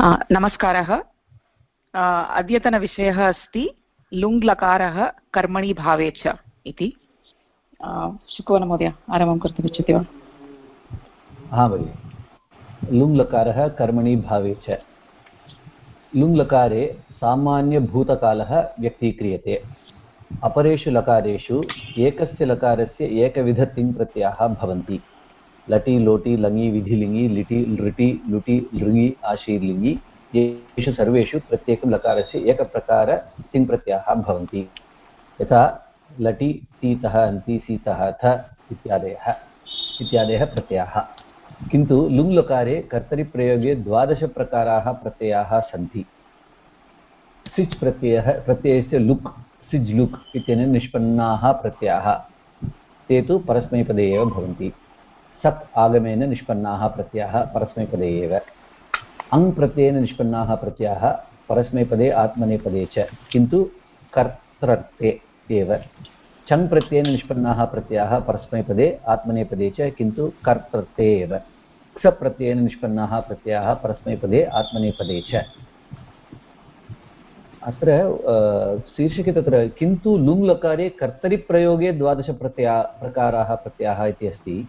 नमस्कारः. अद्यतनविषयः अस्ति लुङ्लकारः कर्मणि भावे च इति. शुकवनमहोदय आरम्भं कर्तुमिच्छति वा? हा, भगिनि. लुङ्लकारः कर्मणि भावे च. लुङ्लकारे सामान्यभूतकालः व्यक्तीक्रियते. अपरेषु लकारेषु, एकस्य लकारस्य एकविधतिङ्प्रत्ययाः भवन्ति. लटि, लोटि लङि विधिलिङि लिटि, लृटि, लुटि लृङि आशीर्लिङि येषु सर्वेषु प्रत्येकं लकारस्य एकप्रकार तिङ्प्रत्ययाः भवन्ति। यथा लटि सीतः अन्ति, सीतः, थ इत्यादयः इत्यादयः प्रत्ययाः। किन्तु लुङ्लकारे कर्तरिप्रयोगे द्वादशप्रकाराः प्रत्ययाः सन्ति। सिच् प्रत्ययः, प्रत्ययस्य लुक्, सिज् लुक् इत्यनेन निष्पन्नाः प्रत्ययाः। ते तु परस्मैपदे एव भवन्ति। सप् आगमेन निष्पन्नाः प्रत्ययाः परस्मैपदे एव। अङ् प्रत्ययेन निष्पन्नाः प्रत्ययाः परस्मैपदे, आत्मनेपदे च, किन्तु कर्तृत्वे एव। चङ् प्रत्ययेन निष्पन्नाः प्रत्ययाः परस्मैपदे, आत्मनेपदे च, किन्तु कर्तृत्वे एव। क्ष प्रत्ययेन निष्पन्नाः प्रत्ययाः परस्मैपदे, आत्मनेपदे च। अत्र शीर्षके तत्र, किन्तु लुङ् लकारे कर्तरिप्रयोगे द्वादशप्रत्यया प्रकाराः प्रत्ययाः इति अस्ति।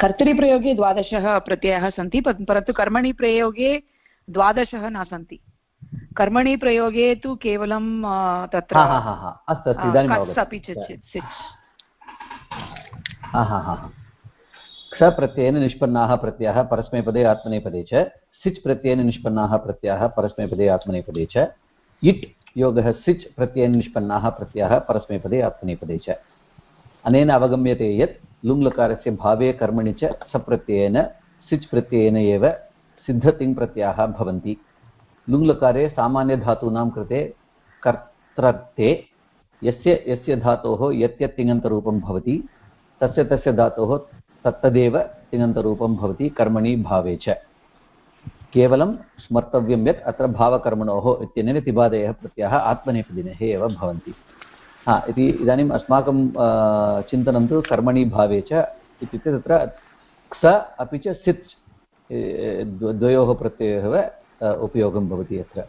कर्तरिप्रयोगे द्वादशः प्रत्ययाः सन्ति परन्तु कर्मणि प्रयोगे द्वादशः न सन्ति। कर्मणि प्रयोगे तु केवलं तत्र अपि क्ष प्रत्ययेन निष्पन्नाः प्रत्ययाः परस्मैपदे आत्मनेपदे च। सिच् प्रत्ययेन निष्पन्नाः प्रत्ययाः परस्मैपदे आत्मनेपदे च। इट् योगः सिच् प्रत्ययेन निष्पन्नाः प्रत्ययाः परस्मैपदे आत्मनेपदे च। अनेन अवगम्यते यत् लुङ्लकारस्य भावे कर्मणि च सप्रत्ययेन, सिच् प्रत्ययेन एव सिद्धतिङ्प्रत्ययाः भवन्ति। लुङ्लकारे सामान्यधातूनां कृते कर्तृत्ते यस्य यस्य धातोः यत् यत् तिङन्तरूपं भवति, तस्य तस्य धातोः तत्तदेव तिङन्तरूपं भवति, कर्मणि भावे च। केवलं स्मर्तव्यं यत् अत्र भावकर्मणोः इत्यनेन तिबादयः प्रत्ययः आत्मनेपदिनः एव भवन्ति। हा इति इदानीम् अस्माकं चिन्तनं तु कर्मणि भावे च इत्युक्ते तत्र क्स अपि च सित् द्वयोः प्रत्ययोः उपयोगं भवति अत्र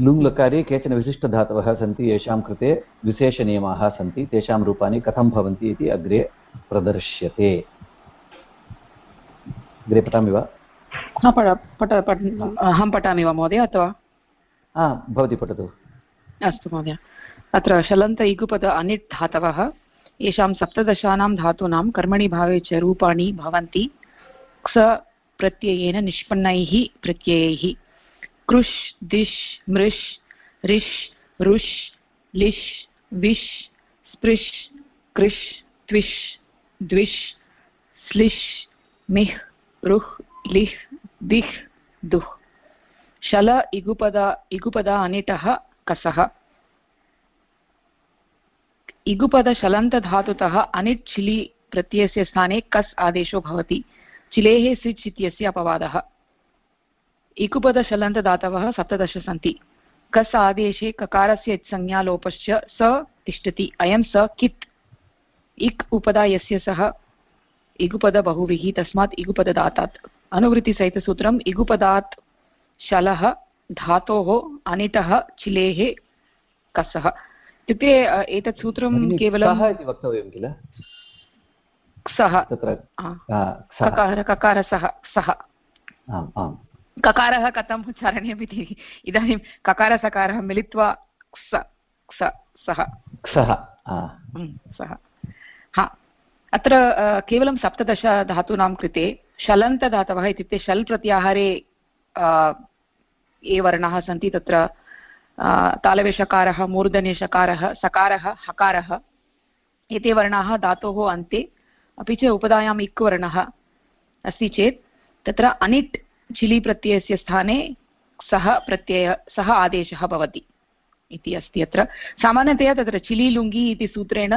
लुङ्लकारे केचन विशिष्टधातवः सन्ति येषां कृते विशेषनियमाः सन्ति तेषां रूपाणि कथं भवन्ति इति अग्रे प्रदर्श्यते। अग्रे पठामि वा? अहं पठामि वा महोदय अथवा? भवती पठतु। अस्तु महोदय। अत्र शलन्त इगुपद अनिट् धातवः येषां सप्तदशानां धातूनां कर्मणि भावे च रूपाणि भवन्ति। क्स प्रत्ययेन निष्पन्नैः प्रत्ययैः। कृष्, दिश्, मृष् रिष् रुष्, लिश्, विश्, स्पृश्, कृष् त्विष् द्विष् स्लिश्, मिह्, रुह्, लिह्, दिह्, दुह्। शल इगुपद इगुपद अनिटः कसः इगुपदशलन्तधातुतः अनिट् चिलि प्रत्ययस्य स्थाने कस् आदेशो भवति। चिलेः सिच् इत्यस्य अपवादः। इकुपदशलन्तदातवः सप्तदश सन्ति। कस् आदेशे ककारस्य संज्ञालोपश्च स तिष्ठति, अयं स कित्। इक् उपदा यस्य सः। इगुपद बहुविः तस्मात् इगुपददातात्। अनुवृत्तिसहितसूत्रम् इगुपदात् शलः। धातोः अनिटः चिलेः कसः। इत्युक्ते एतत् सूत्रं केवलं इति वक्तव्यं किल? सः तत्र ककारः सः। सः ककारः कथम् उच्चारणीयमिति इदानीं ककारसकारः मिलित्वा क्स सः सः। हा। अत्र केवलं सप्तदश धातूनां कृते शलन्तधातवः इत्युक्ते शल् प्रत्याहारे ये वर्णाः सन्ति तत्र तालवेशकारः मूर्धन्यषकारः सकारः, हकारः। एते वर्णाः धातोः अन्ते, अपि च उपधायाम् इक् वर्णः अस्ति चेत्, तत्र अनिट् चिलि प्रत्ययस्य स्थाने सः प्रत्यय, सः आदेशः भवति इति अस्ति अत्र। सामान्यतया तत्र चिलि लुङ्गि इति सूत्रेण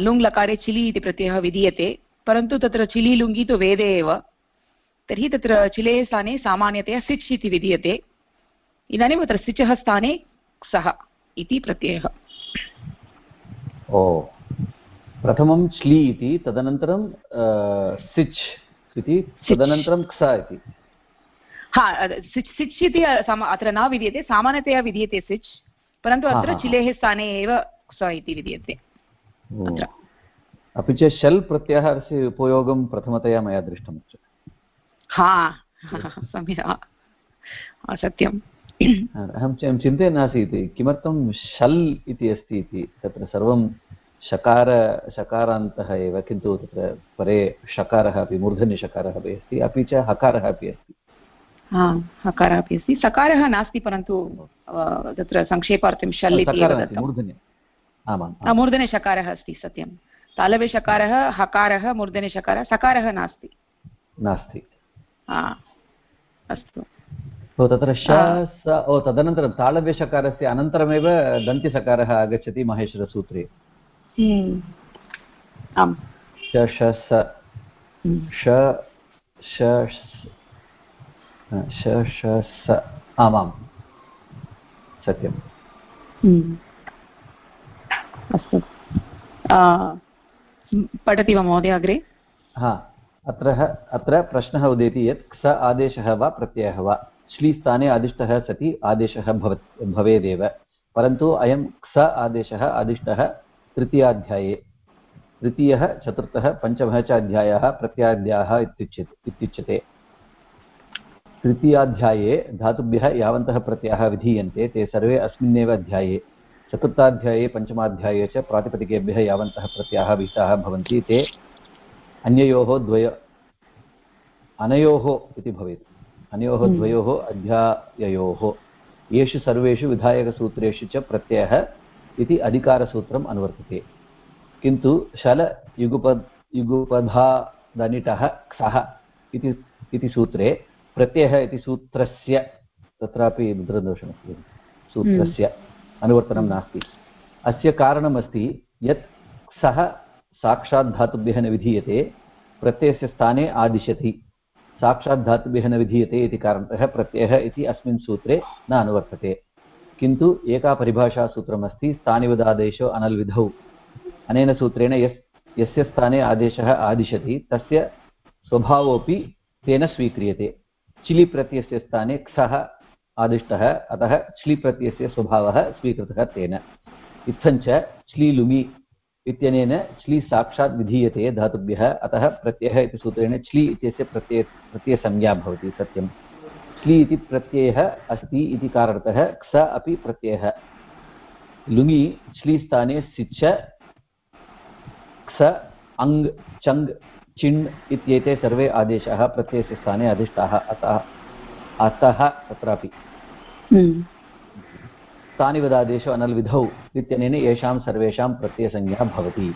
लुङ् लकारे चिलि इति प्रत्ययः विधीयते, परन्तु तत्र चिलि लुङ्गि तु वेदे एव। तर्हि तत्र चिलेः स्थाने सामान्यतया सिच् इति विधीयते। इदानीं तत्र सिचः स्थाने सः इति प्रत्ययः। ओ प्रथमं श्ली इति तदनन्तरं सिच् इति तदनन्तरं क्स इति। हा सिच् सिच् इति अत्र न विद्यते सामान्यतया विद्यते सिच् परन्तु अत्र चिलेः स्थाने एव क्स इति विद्यते अपि च शल् प्रत्याहारस्य उपयोगं प्रथमतया मया दृष्टम् हा सम्यक् सत्यम्. अहं चिन्तयन् आसीत् किमर्थं शल् इति अस्ति इति? तत्र सर्वं शकार शकारान्तः एव किन्तु तत्र परे शकारः अपि मूर्धन्यशकारः अपि अस्ति अपि च हकारः अपि अस्ति। हकारः अपि अस्ति. सकारः नास्ति परन्तु तत्र संक्षेपार्थं शल् इति मूर्धने शकारः अस्ति सत्यं तालवे शकारः हकारः मूर्धने शकारः सकारः नास्ति। नास्ति। अस्तु। ओ तत्र श स ओ तदनन्तरं तालव्यशकारस्य अनन्तरमेव दन्त्यसकारः आगच्छति माहेश्वरसूत्रे। हम्म। आम्। श श स हम्म। श श श श स आमां सत्यं हम्म। अस्तु। पठति वा महोदय अग्रे? हा। अत्र अत्र प्रश्नः उदेति यत् क्स आदेशः वा प्रत्ययः वा? श्लीस्थाने आदिष्टः सति आदेशः भवत्, भवेदेव। परन्तु अयं क्स आदेशः आदिष्टः तृतीयाध्याये। तृतीयः, चतुर्थः, पञ्चमः च अध्यायः प्रत्याध्यायः इत्युच्यते इत्युच्यते। तृतीयाध्याये धातुभ्यः यावन्तः प्रत्ययाः विधीयन्ते, ते सर्वे अस्मिन्नेव अध्याये। चतुर्थाध्याये, पञ्चमाध्याये च प्रातिपदिकेभ्यः यावन्तः प्रत्ययाः विहिताः भवन्ति, ते अन्ययोः द्वय अनयोः इति भवेत्। अनयोः हम्म। द्वयोः अध्याययोः। येषु सर्वेषु विधायकसूत्रेषु च प्रत्ययः इति अधिकारसूत्रम् अनुवर्तते। किन्तु शल युगुप युगुपधादनिटः क्षः इति इति सूत्रे प्रत्ययः इति सूत्रस्य तत्रापि मुद्रदोषमस्ति। सूत्रस्य अनुवर्तनं नास्ति। अस्य कारणमस्ति यत् सः साक्षात् धातुभ्यः न विधीयते, प्रत्ययस्य स्थाने आदिशति। साक्षात् धातुभ्यः न विधीयते इति कारणतः प्रत्ययः इति अस्मिन् सूत्रे न अनुवर्तते। किन्तु एका परिभाषासूत्रमस्ति स्थानिवदादेशो अनल्विधौ। अनेन सूत्रेण यस्, यस्य स्थाने आदेशः आदिशति, तस्य स्वभावोऽपि तेन स्वीक्रियते। चिलि प्रत्ययस्य स्थाने क्षः आदिष्टः, अतः च्लि प्रत्ययस्य स्वभावः स्वीकृतः तेन। इत्थञ्च च्लीलुमि इत्यनेन च्लि साक्षात् विधीयते धातुभ्यः, अतः प्रत्ययः इति सूत्रेण च्लि इत्यस्य प्रत्यय, प्रत्ययसंज्ञा भवति सत्यं। क्लि इति प्रत्ययः अस्ति इति कारणतः क्स अपि प्रत्ययः। लुङि श्ली स्थाने सिच्च क्स अङ् चङ् चिण् इत्येते सर्वे आदेशाः प्रत्ययस्य स्थाने अधिष्ठाः, अतः अतः तत्रापि। तानि वदादेशो अनल्विधौ इत्यनेन येषां सर्वेषां प्रत्ययसंज्ञा भवति।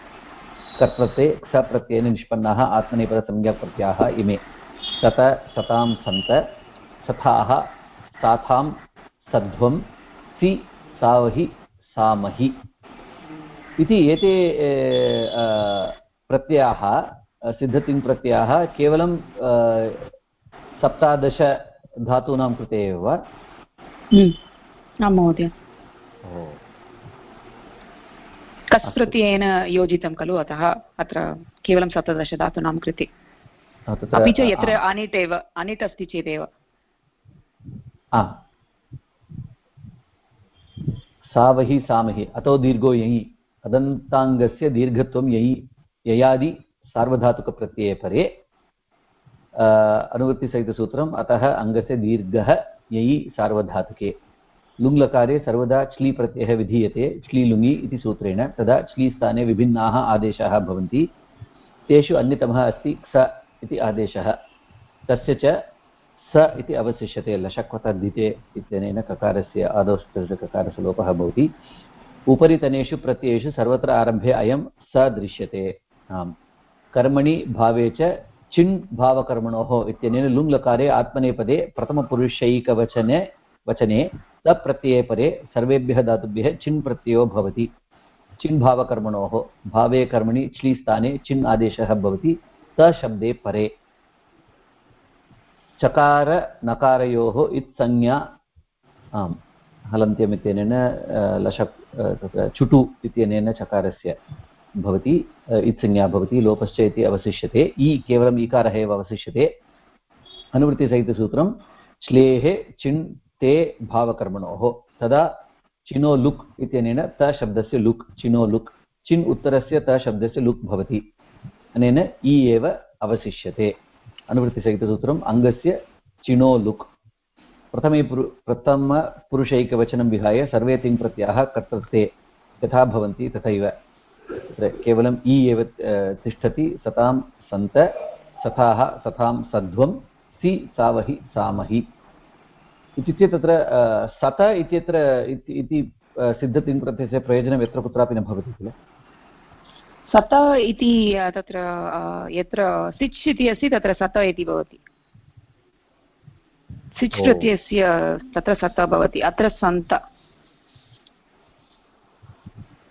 कर्तृत्वे प्रत्ययेन निष्पन्नाः आत्मनेपदसंज्ञाप्रत्ययाः इमे। सत सतां सन्त, सथाः, साथां सध्वं, सि, सावहि, सामहि। इति एते प्रत्ययाः सिद्धतिङ्प्रत्ययाः केवलं सप्तादशधातूनां कृते एव हम्म। आं महोदय। कस् प्रत्ययेन योजितं खलु? अतः अत्र केवलं सप्तदशधातूनां कृते। अपि च यत्र अनिट् एव अनिट् अस्ति चेदेव। सावहि सामहि अतो दीर्घो ययि अदन्ताङ्गस्य दीर्घत्वं ययि ययादि सार्वधातुकप्रत्यये परे अनुवृत्तिसहितसूत्रम् अतः अङ्गस्य दीर्घः ययि सार्वधातुके। लुङ्लकारे सर्वदा च्ली प्रत्ययः विधीयते च्लीलुङि इति सूत्रेण, तदा च्ली स्थाने विभिन्नाः आदेशाः भवन्ति। तेषु अन्यतमः अस्ति क्स इति आदेशः। तस्य च स इति अवशिष्यते, लशक्वतद्धिते इत्यनेन ककारस्य आदौ ककारस्य लोपः भवति। उपरितनेषु प्रत्ययेषु सर्वत्र आरम्भे अयं स दृश्यते। कर्मणि भावे च चिण् भावकर्मणोः इत्यनेन लुङ्लकारे आत्मनेपदे प्रथमपुरुषैकवचने, वचने तप्रत्यये परे सर्वेभ्यः धातुभ्यः चिन् प्रत्ययो भवति। चिन् भावकर्मणोः भावे कर्मणि च्लि चिन् आदेशः भवति। तशब्दे परे। चकार, नकारयोः, इत्संज्ञा, आम् हलन्त्यम् इत्यनेन लश तत्र चुटु इत्यनेन चकारस्य भवति इत्संज्ञा भवति, लोपश्च इति अवशिष्यते। इ केवलम् इकारः एव अवशिष्यते। अनुवृत्तिसहितसूत्रं श्लेः चिण् ते भावकर्मणोः। तदा चिनो लुक् इत्यनेन त शब्दस्य लुक्, चिनो लुक्, चिन् उत्तरस्य त शब्दस्य लुक् भवति। अनेन इ एव अवशिष्यते। अनुवृत्तिसहितसूत्रम्, अङ्गस्य चिनो लुक्। प्रथमे पुरु प्रथमपुरुषैकवचनं विहाय सर्वे तिङ्प्रत्ययाः कर्तृत्वे यथा भवन्ति तथैव। केवलम् इ एव तिष्ठति सतां सन्त, सथाः सथां सध्वं, सि, सावहि, सामहि। इत्युक्ते तत्र सत इत्यत्र इति सिद्धतिङ्प्रत्ययस्य प्रयोजनं यत्र कुत्रापि न भवति किल? सत इति तत्र यत्र सिच् इति अस्ति तत्र सत इति भवति। सिच् प्रत्ययस्य तत्र सत भवति अत्र सन्त।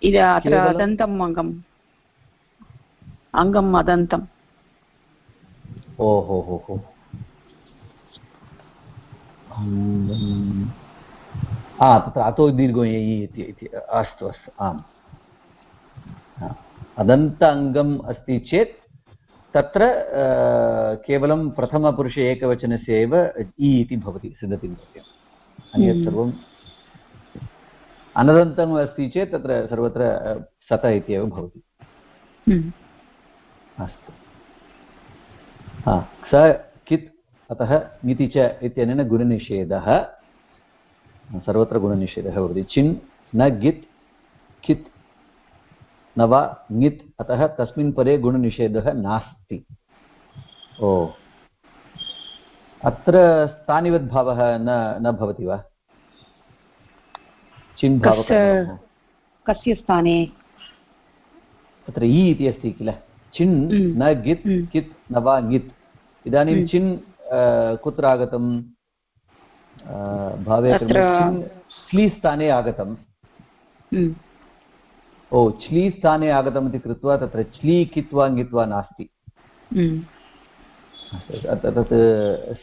इद अत्र अदन्तम् अङ्गम्। अङ्गम् अदन्तम्। ओ हो हो हो तत्र अतो दीर्घो इति अस्तु अस्तु आम्। अदन्त अङ्गम् अस्ति चेत् तत्र केवलं प्रथमपुरुषे एकवचनस्य एव इ इति भवति सिद्धतिं प्रत्ययम् अन्यत् सर्वम् अनदन्तम् अस्ति चेत् तत्र सर्वत्र सत इत्येव भवति। अस्तु। हा स अतः ङिति च इत्यनेन गुणनिषेधः। सर्वत्र गुणनिषेधः भवति। चिन् न गित् कित् न वा ङित् अतः तस्मिन् परे गुणनिषेधः नास्ति। ओ। अत्र स्थानिवद्भावः न न भवति वा? चिन् कस्य स्थाने? तत्र इ इति अस्ति किल? चिन्। न गित्। कित् न वा ङित्। इदानीं। चिन् कुत्र आगतं भावे स्ली स्थाने आगतं ओ च्ली स्थाने आगतमिति कृत्वा तत्र च्ली कित्वा ङित्वा नास्ति। हम्म। तत्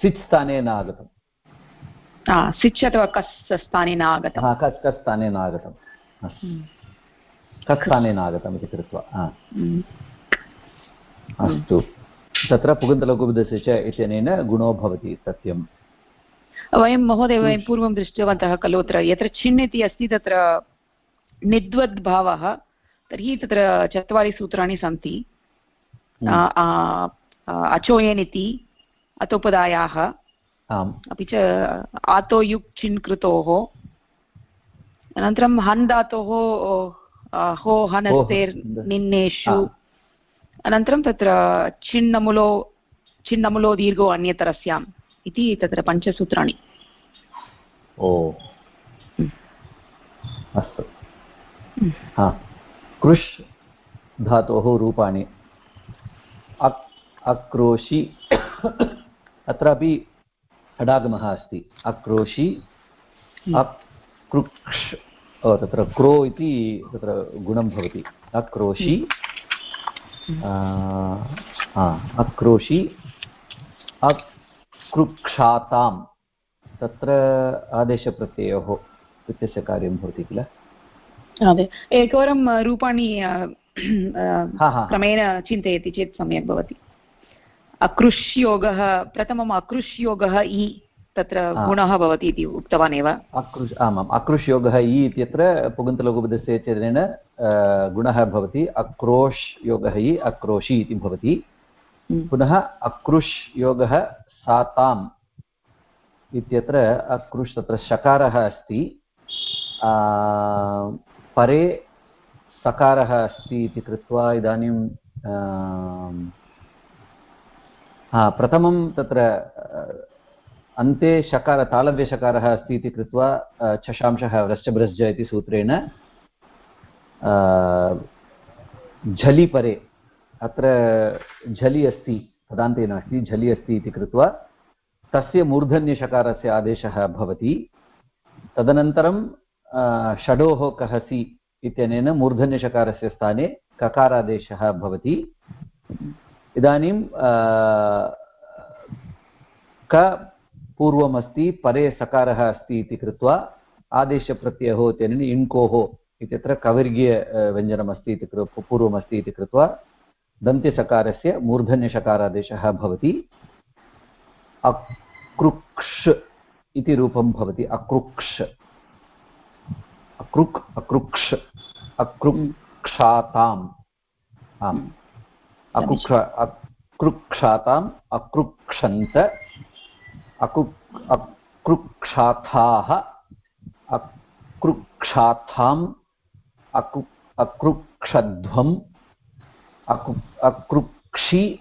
सिच् स्थाने न आगतम्। सिच् अथवा कस् स्थाने न आगतं कस् कस् स्थाने न आगतम्। हम्म। कस् स्थाने न आगतम् इति कृत्वा हम्म। अस्तु। तत्र पुगन्तलघुबुधस्य च इत्यनेन गुणो भवति सत्यं वयं महोदय वयं पूर्वं दृष्टवन्तः खलु अत्र यत्र छिन् इति अस्ति तत्र निद्वद्भावः तर्हि तत्र चत्वारि सूत्राणि सन्ति। हम्म। अचोयन् इति अतोपदायाः अपि च आतोयुक् चिन् कृतोः अनन्तरं हन् धातोः हो हनस्तेर् निन्नेषु अनन्तरं तत्र छिन्नमुलो छिन्नमुलो दीर्घो अन्यतरस्याम् इति तत्र पञ्चसूत्राणि। ओ। अस्तु। हा। कृष् धातोः रूपाणि। अक् अक्रोशि अत्रापि षडागमः अस्ति। अक्रोशि। अक्रुक्ष् तत्र क्रो इति तत्र गुणं भवति। अक्रोशि। अक्रोशि अक्रुक्षातां तत्र आदेशप्रत्ययोः इत्यस्य कार्यं भवति किल? एकवारं रूपाणि क्रमेण चिन्तयति चेत् सम्यक् भवति। अकृष्योगः प्रथमम् अकृष्योगः इ। तत्र गुणः भवति इति उक्तवान् एव। अकृष् आमाम् अकृष्योगः इ इत्यत्र पुगन्तलघुपदस्य चरणेन गुणः भवति अक्रोश् योगः इ अक्रोशि इति भवति। हम्म। पुनः अकृष् योगः साताम् इत्यत्र अकृष् तत्र शकारः अस्ति। परे सकारः अस्ति इति कृत्वा इदानीं प्रथमं तत्र अन्ते शकार तालव्यशकारः अस्ति इति कृत्वा छशांशः व्रश्चभ्रश्ज इति सूत्रेण झलि परे, अत्र झलि अस्ति पदान्ते नास्ति झलि अस्ति इति कृत्वा, तस्य मूर्धन्यशकारस्य आदेशः भवति। तदनन्तरं षडोः कहसि इत्यनेन मूर्धन्यषकारस्य स्थाने ककारादेशः भवति। इदानीं क पूर्वमस्ति, परे सकारः अस्ति इति कृत्वा आदेशप्रत्ययः इत्यनेन इण्कोः इत्यत्र कवर्गीय व्यञ्जनमस्ति इति पूर्वमस्ति इति कृत्वा दन्त्यसकारस्य मूर्धन्यषकारादेशः भवति। अकृक्ष इति रूपं भवति अकृक्ष अकृक् अकृक्ष अकृक्षाताम् आम्। अकुक्ष अकृक्षाताम् अकृक्षन्त अकु अकृक्षाथाः अकृक्षाथाम् अकु अकृक्षध्वम् अकु अकृक्षि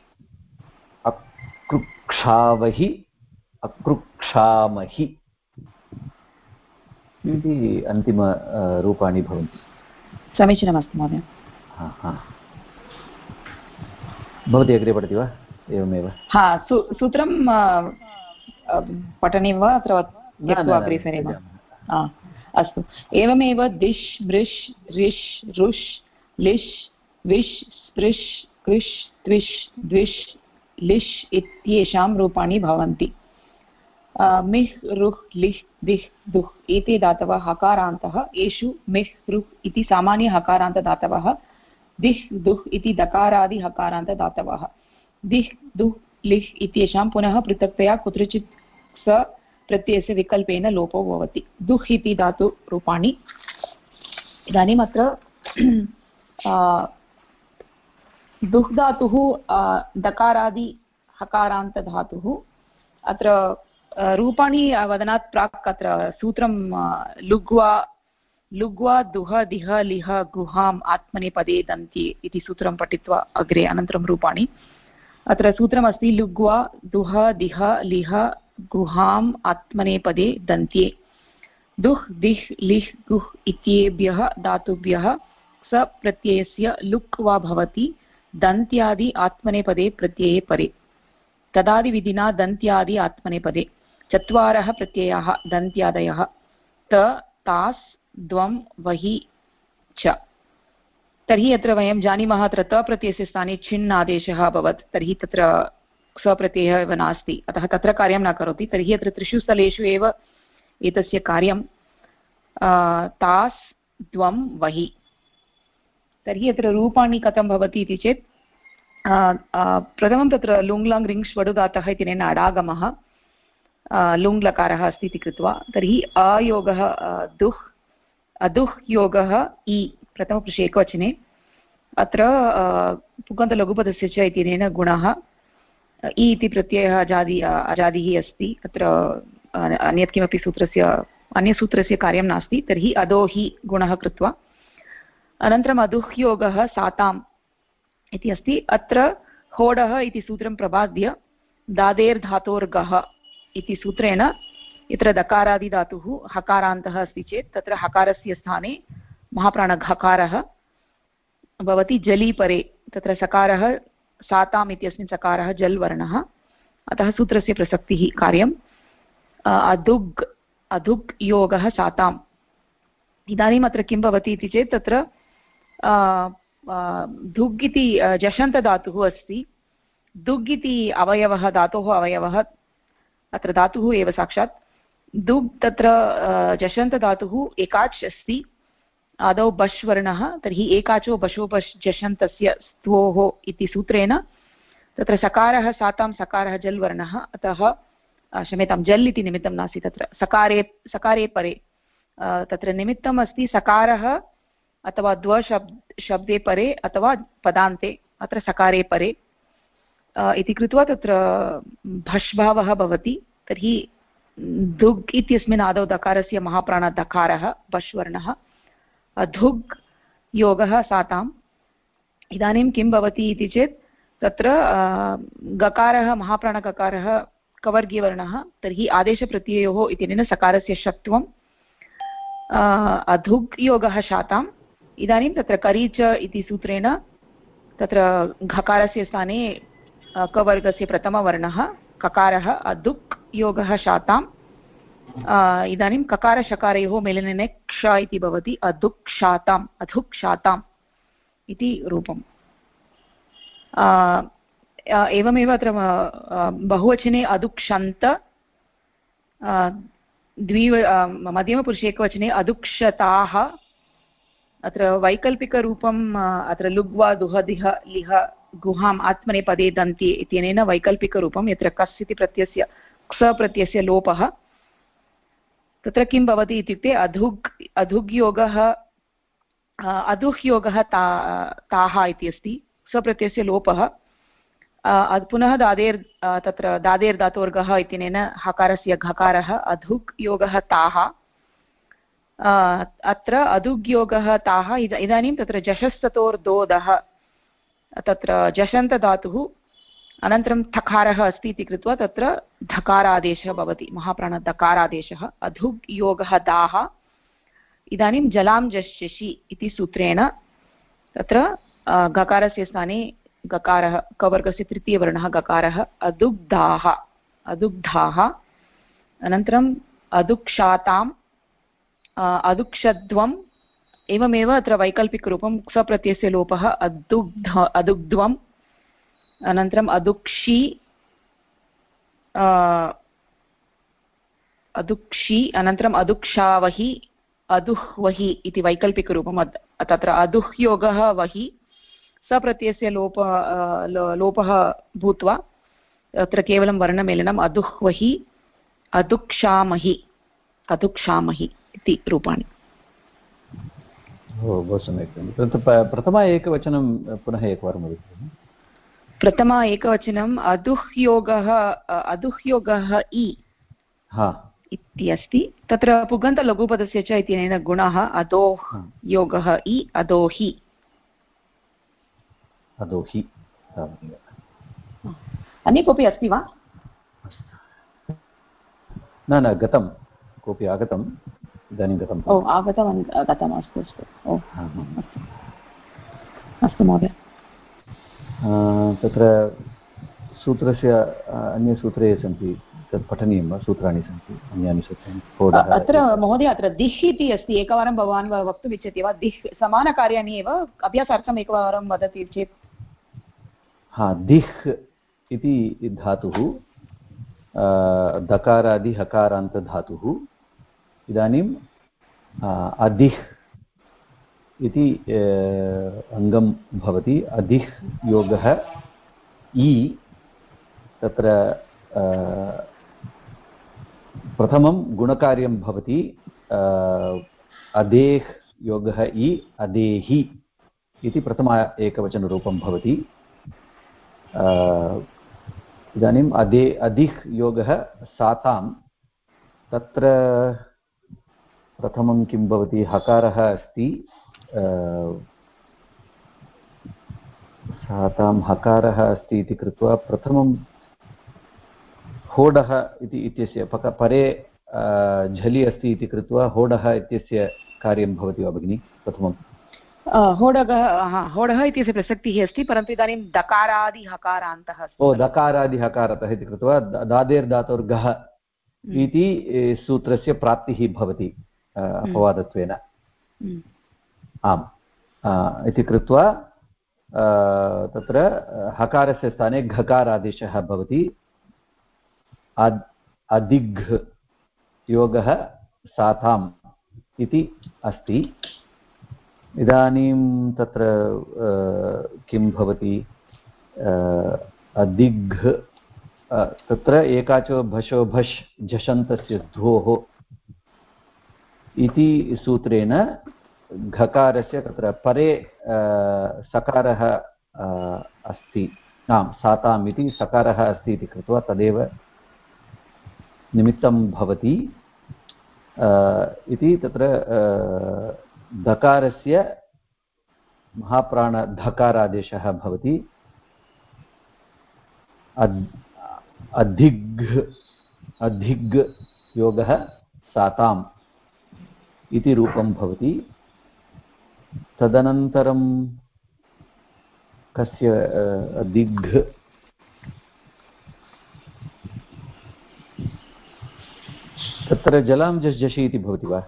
अकृक्षावहि अकृक्षामहि इति अन्तिम रूपाणि भवन्ति। समीचीनमस्ति महोदय। भवती अग्रे पठति वा? एवमेव? हा सूत्रं पठनीयं वा अत्र अग्रे सरेम अस्तु। एवमेव दिश् मृश् रिश् रुष् लिश् विश् स्पृश् कृष् त्विश् द्विश् लिश् इत्येषां रूपाणि भवन्ति। मिह् रुह् लिह् दिह् दुह् एते धातवः हकारान्तः एषु मिह् रुह् इति सामान्य हकारान्तदातवः दिह् दुह् इति दकारादि हकारान्तदातवः दिह् दुह् लिह् इत्येषां पुनः पृथक्तया कुत्रचित् स प्रत्ययस्य विकल्पेन लोपो भवति। दुह् इति धातुरूपाणि। इदानीम् अत्र दुह् धातुः दकारादि हकारान्तधातुः। अत्र रूपाणि वदनात् प्राक् अत्र सूत्रं लुग्वा लुग्वा, दुह, दिह, लिह, गुहाम्, आत्मनेपदे दन्ति इति सूत्रं पठित्वा अग्रे अनन्तरं रूपाणि। अत्र सूत्रमस्ति लुग्वा, दुह, दिह, लिह, गुहाम्, आत्मनेपदे, दन्त्ये। दुह्, दिह्, लिह्, गुह् इत्येभ्यः धातुभ्यः स प्रत्ययस्य लुक् वा भवति, दन्त्यादि आत्मनेपदे प्रत्यये परे तदादिविधिना दन्त्यादि आत्मनेपदे। चत्वारः प्रत्ययाः दन्त्यादयः। त, तास् द्वं वहि, च। तर्हि अत्र वयं जानीमः, अत्र तप्रत्ययस्य स्थाने छिन् आदेशः अभवत्, तर्हि तत्र स्वप्रत्ययः एव नास्ति। अतः तत्र कार्यं न करोति। तर्हि अत्र त्रिषु स्थलेषु एव एतस्य कार्यं तास् द्वं वहि। तर्हि अत्र रूपाणि कथं भवति इति चेत् प्रथमं तत्र अडागमः अस्ति इति कृत्वा। तर्हि अयोगः दुह् अदुह् योगः इ प्रथमपुरुषे एकवचने। अत्र पुगन्तलघुपदस्य च इत्यनेन गुणः, इ इति प्रत्ययः अजादि अजादिः अस्ति। अत्र अन्यत् किमपि सूत्रस्य, अन्यसूत्रस्य कार्यं नास्ति, तर्हि अधोहि गुणः कृत्वा। अनन्तरम् अदुह्योगः साताम् इति अस्ति। अत्र होडः इति सूत्रं प्रबाद्य दादेर्धातोर्गः इति सूत्रेण, यत्र दकारादिधातुः हकारान्तः अस्ति चेत्, तत्र हकारस्य स्थाने महाप्राणघकारः भवति जली परे, तत्र सकारः साताम् इत्यस्मिन् सकारः जल् वर्णः अतः सूत्रस्य प्रसक्तिः कार्यम् अधुग् अधुग् योगः साताम्। इदानीम् अत्र किं भवति इति चेत् तत्र धुग् इति जषन्तधातुः अस्ति। दुग् इति अवयवः, धातोः अवयवः, अत्र धातुः एव साक्षात्। दुग् तत्र जषन्तधातुः एकाच् अस्ति। आदौ बश् वर्णः तर्हि एकाचो बशो बश् जषन्तस्य स्तोः इति सूत्रेण, तत्र सकारः सातां सकारः जल् वर्णः अतः क्षम्यतां, जल् इति निमित्तं नास्ति तत्र, सकारे सकारे परे तत्र निमित्तम् अस्ति सकारः, अथवा द्वशब्, शब्दे परे, अथवा पदान्ते, अत्र सकारे परे इति कृत्वा तत्र भष्भावः भवति, तर्हि धुग् इत्यस्मिन् आदौ दकारस्य महाप्राणदकारः, बश्वर्णः धुग् योगः साताम्। इदानीं किं भवति इति चेत्, तत्र गकारः, महाप्राणगकारः, कवर्गीवर्णः, तर्हि आदेशप्रत्ययोः इत्यनेन सकारस्य षत्वम्। अधुग् योगः शाताम् इदानीं तत्र करीच इति सूत्रेण तत्र घकारस्य स्थाने कवर्गस्य प्रथमवर्णः, ककारः अदुक् योगः शाताम् इदानीं ककारशकारयोः मेलनेन क्ष इति भवति अधुक् शाताम् अधुक् शाताम् इति रूपम् एवमेव अत्र बहुवचने अदुक्षन्त द्वि मध्यमपुरुषे एकवचने अदुक्षताः अत्र वैकल्पिकरूपम् अत्र लुग्वा, दुहदिह, लिह, गुहाम्, आत्मनेपदे दन्ति इत्यनेन वैकल्पिकरूपं यत्र कस् इति प्रत्ययस्य, क्स प्रत्ययस्य लोपः तत्र किं भवति इत्युक्ते अधुग्, अधुग्योगः अधुह्योगः ता, ताः इति अस्ति, स्वप्रत्ययस्य लोपः। पुनः दादेर् तत्र दादेर् धातोर्गः इत्यनेन हकारस्य घकारः अधुक् योगः ताः अत्र अधुग्योगः ताः इदानीं तत्र जशस्ततोर्दोदः तत्र जषन्तधातुः अनन्तरं थकारः अस्ति इति कृत्वा तत्र धकारादेशः भवति, महाप्राणधकारादेशः। अधुग् योगः दाः, इदानीं जलां जशि इति सूत्रेण तत्र गकारस्य स्थाने गकारः, कवर्गस्य तृतीयवर्णः गकारः अदुग्धाः अदुग्धाः। अनन्तरम् अदुक्षाताम् अदुक्षध्वम्, एवमेव अत्र वैकल्पिकरूपं स्वप्रत्ययस्य लोपः अदुग्ध, अदुग्ध्वम्। अनन्तरम् अदुक्षी अदुक्षी, अनन्तरम् अदुक्षावहि, अदुह्वहि इति वैकल्पिकरूपं तत्र अदुह्योगः वहि, सप्रत्ययस्य लोप लोपः भूत्वा तत्र केवलं वर्णमेलनम् अदुह्वहि, अदुक्षामहि अदुक्षामहि इति रूपाणि। बहु सम्यक्। प्रथमा एकवचनं पुनः एकवारं वदतु। प्रथमा एकवचनम् अदुह्योगः अदुह्योगः इ इति अस्ति। तत्र पुगन्तलघुपदस्य च इत्यनेन गुणः अधोः योगः इ अधोहि अधोहि अन्ये कोऽपि अस्ति वा? न न गतं। कोऽपि आगतम्। इदानीं गतम् ओ आगतम् गतम् अस्तु अस्तु। ओ अस्तु महोदय। तत्र सूत्रस्य अन्ये सूत्रे सन्ति तत् पठनीयं वा? सूत्राणि सन्ति अन्यानि सूत्राणि? अत्र महोदय अत्र दिह् इति अस्ति एकवारं भवान् वक्तुम् इच्छति वा? दिह् समानकार्याणि एव अभ्यासार्थम् एकवारं वदति चेत्। हा दिह् इति धातुः दकारादिहकारान्तधातुः इदानीम् अधिह् इति अङ्गं भवति। अधिह् योगः इ तत्र प्रथमं गुणकार्यं भवति। अदेह् योगः इ अदेहि इति प्रथम एकवचनरूपं भवति। इदानीम् अदे अधिह् योगः सातां तत्र प्रथमं किं भवति? हकारः अस्ति। सातां हकारः अस्ति इति कृत्वा प्रथमं होडः इति इत्यस्य पक परे झलि अस्ति इति कृत्वा होडः इत्यस्य कार्यं भवति वा भगिनि प्रथमं होडगः होडः इत्यस्य प्रसक्तिः अस्ति परन्तु इदानीं दकारादिहकारान्तः ओ दकारादिहकारतः इति कृत्वा दादेर्धातोर्गः हम्म। इति सूत्रस्य प्राप्तिः भवति। अपवादत्वेन हम्म। आम्। इति कृत्वा तत्र हकारस्य स्थाने घकारादेशः भवति। अधिघ् योगः साताम् इति अस्ति। इदानीं तत्र किं भवति? अधिघ् तत्र एकाचो भशो भष् झषन्तस्य ध्वोः इति सूत्रेण घकारस्य तत्र परे सकारः अस्ति। आम्, साताम् इति सकारः अस्ति इति कृत्वा तदेव निमित्तं भवति। इति तत्र धकारस्य महाप्राणधकारादेशः भवति। अधिघ् अधिघ् योगः साताम् इति रूपं भवति। तदनन्तरं कस्य दिघ् तत्र जलां जस् जषि इति भवति वा?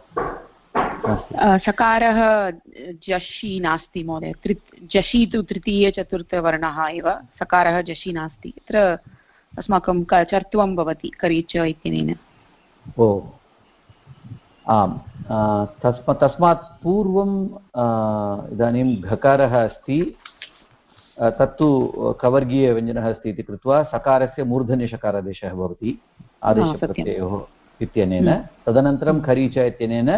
सकारः जषि नास्ति महोदय। तृ जषि तु तृतीयचतुर्थवर्णः एव। सकारः जषि नास्ति। तत्र अस्माकं चर्त्वं भवति करीच इत्यनेन। ओ। आम् तस्म तस्मात् पूर्वं इदानीं घकारः अस्ति तत्तु कवर्गीयव्यञ्जनः अस्ति इति कृत्वा सकारस्य मूर्धन्यषकारादेशः भवति आदेशप्रत्ययोः इत्यनेन। हम्म। तदनन्तरं खरीच इत्यनेन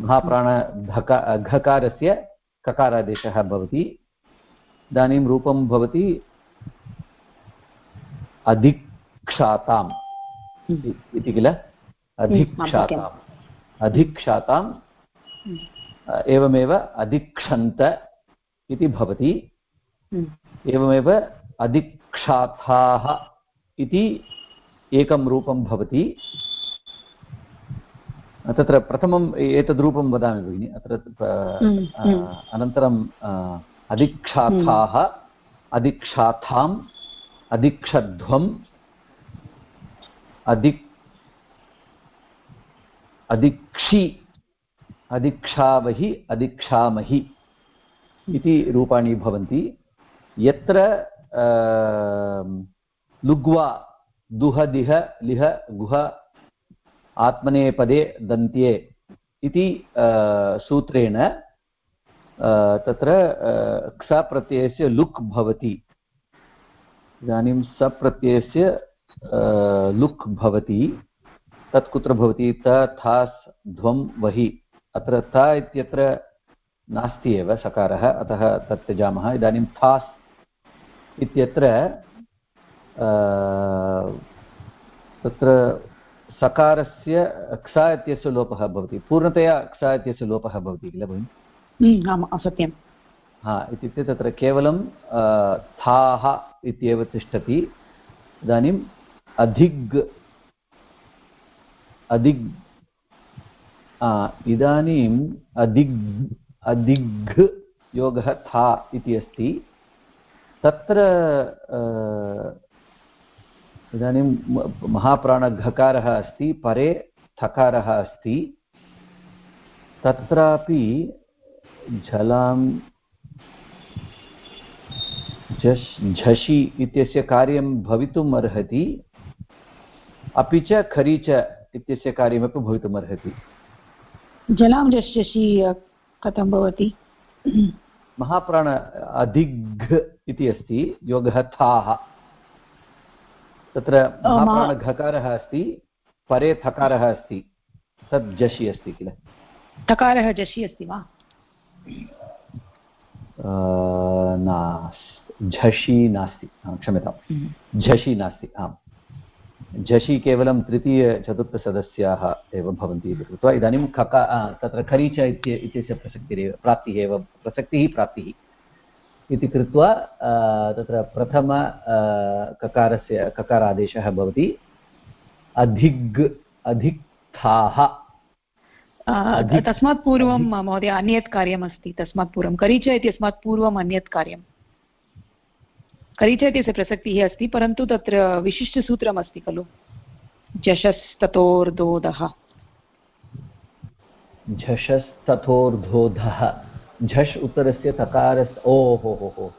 महाप्राणधका घकारस्य ककारादेशः भवति। इदानीं रूपं भवति अधिक्षाताम् हम्म। इति किल? अधिक्षाताम्। अधिक्षाताम् हम्म। एवमेव अधिक्षन्त इति भवति। हम्म। एवमेव अधिक्षाथाः इति एकं रूपं भवति। तत्र प्रथमम् एतद्रूपं वदामि भगिनि। अत्र अनन्तरं अधिक्षाथाः अधिक्षाथाम् अधिक्षध्वम् अधिक् अधिक्षि, अधिक्षावहि, अधिक्षामहि इति रूपाणि भवन्ति। यत्र लुग्वा, दुहदिह, लिह, गुह आत्मनेपदे दन्त्ये इति सूत्रेण तत्र क्षप्रत्ययस्य लुक् भवति। इदानीं सप्रत्ययस्य लुक् भवति। तत् कुत्र भवति त थास् ध्वं वहि। अत्र त इत्यत्र नास्ति एव सकारः अतः तत् त्यजामः। इदानीं थास् इत्यत्र तत्र सकारस्य क्ष इत्यस्य लोपः भवति। पूर्णतया क्ष इत्यस्य लोपः भवति किल भगिनि? हम्म, सत्यं हा इत्युक्ते तत्र केवलं थाः इत्येव तिष्ठति। इदानीम् अधिग् अधिग् इदानीम् अधिग् अधिघ् योगः था इति अस्ति। तत्र इदानीं महाप्राणघकारः अस्ति, परे थकारः अस्ति। तत्रापि झलां झष् झषि इत्यस्य कार्यं भवितुम् अर्हति। अपि च खरी च इत्यस्य कार्यमपि भवितुम् अर्हति जलां जष्यसि कथं भवति? महाप्राण अधिघ् इति अस्ति योगः थाः तत्र महाप्राणघकारः अस्ति परे थकारः अस्ति तत् जषि अस्ति किल? थकारः जषि अस्ति वा? न झषि नास्ति क्षम्यतां हम्म। झषि नास्ति आम्। झषि केवलं तृतीयचतुर्थसदस्याः एव भवन्ति इति कृत्वा इदानीं खका तत्र खरीच इत्य इत्यस्य प्रसक्तिरेव प्राप्तिः एव प्रसक्तिः प्राप्तिः इति कृत्वा तत्र प्रथम ककारस्य ककारादेशः भवति। अधिग् अधिक्थाः। तस्मात् पूर्वं महोदय अन्यत् कार्यमस्ति। तस्मात् पूर्वं करीच इत्यस्मात् पूर्वम् अन्यत् कार्यं करिच इत्यस्य प्रसक्तिः अस्ति, परन्तु तत्र विशिष्टसूत्रमस्ति खलु। झषस्ततोर्धोधः झषस्तथोर्धोधः झष् उत्तरस्य तकारस् ओ, हो हो हो।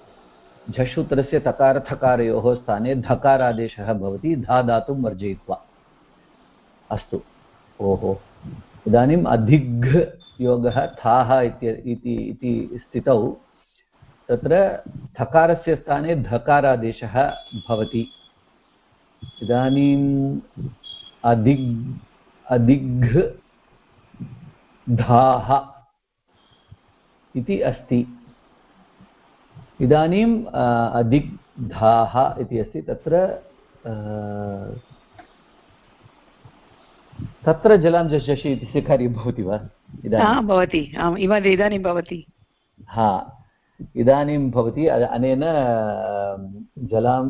झष् उत्तरस्य तकारथकारयोः स्थाने धकारादेशः भवति, धा दातुं वर्जयित्वा। अस्तु। ओहो इदानीम् अधिघ् योगः थाः इति स्थितौ। तत्र थकारस्य स्थाने धकारादेशः भवति। इदानीम् अधिग् अधिघ् धाः इति अस्ति। इदानीम् अधिग्धाः इति अस्ति। तत्र तत्र जलं जशि इति कार्यं भवति वा? इदानीं भवति। इदानीं भवति। हा। इदानीं भवति अनेन जलां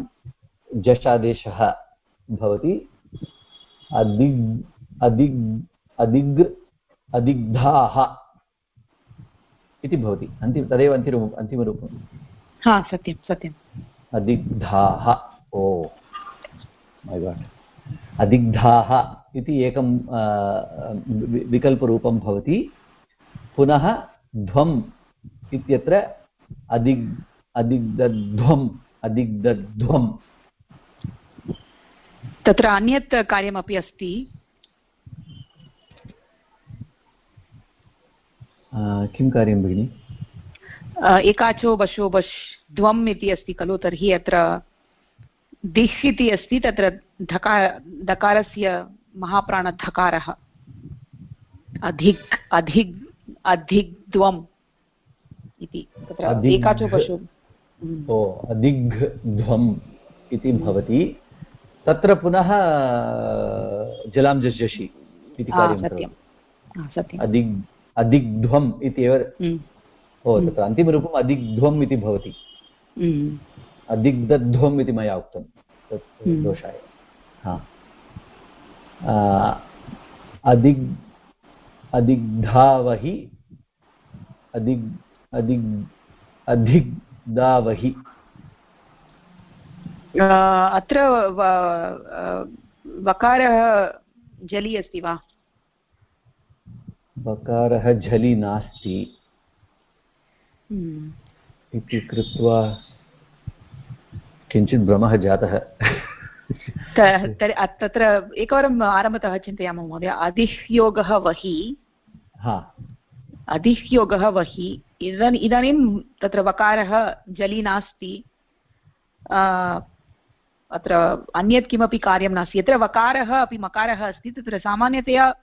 जषादेशः भवति। अधिग् अधिग् अधिग् अधिग्धाः इति भवति। अन्तिम तदेव अन्तिम अन्तिमरूपं। हा सत्यं सत्यम् अधिग्धाः ओ मै गाड् अधिग्धाः इति एकं विकल्परूपं भवति। पुनः ध्वम् इत्यत्र अधिग् अधिग्ध्वम् अधिग्ध्वम् तत्र अन्यत् कार्यमपि अस्ति? किं कार्यं भगिनि? एकाचो बशो बश् द्वम् इति अस्ति खलु तर्हि अत्र दिह् इति अस्ति तत्र धकार धकारस्य महाप्राणधकारः। अधिक् अधिग् अधिग्ध्वम् इति तत्र एकाचो पशु। ओ अधिग्ध्वम् इति भवति। तत्र पुनः जलां जषि इति कार्यं अधिग् अधिग्ध्वम् इत्येव। ओ तत्र अन्तिमरूपम् अधिग्ध्वम् इति भवति। अधिग्धध्वम् इति मया उक्तं तत्। दोषाय। हा। अधिग् अधिग्धावहि अधिग् अधिग् अधिग्धावहि अत्र वकारः जलि अस्ति वा? वकारः झलि नास्ति। हम्म। इति कृत्वा किञ्चित् भ्रमः जातः। तत्र एकवारम् आरम्भतः चिन्तयामः महोदय। अधिह्योगः वहि। अधिह्योगः वहि। इदानीम् इदानीं तत्र वकारः जलि नास्ति। अत्र अन्यत् किमपि कार्यं नास्ति। यत्र वकारः अपि मकारः अस्ति, तत्र सामान्यतया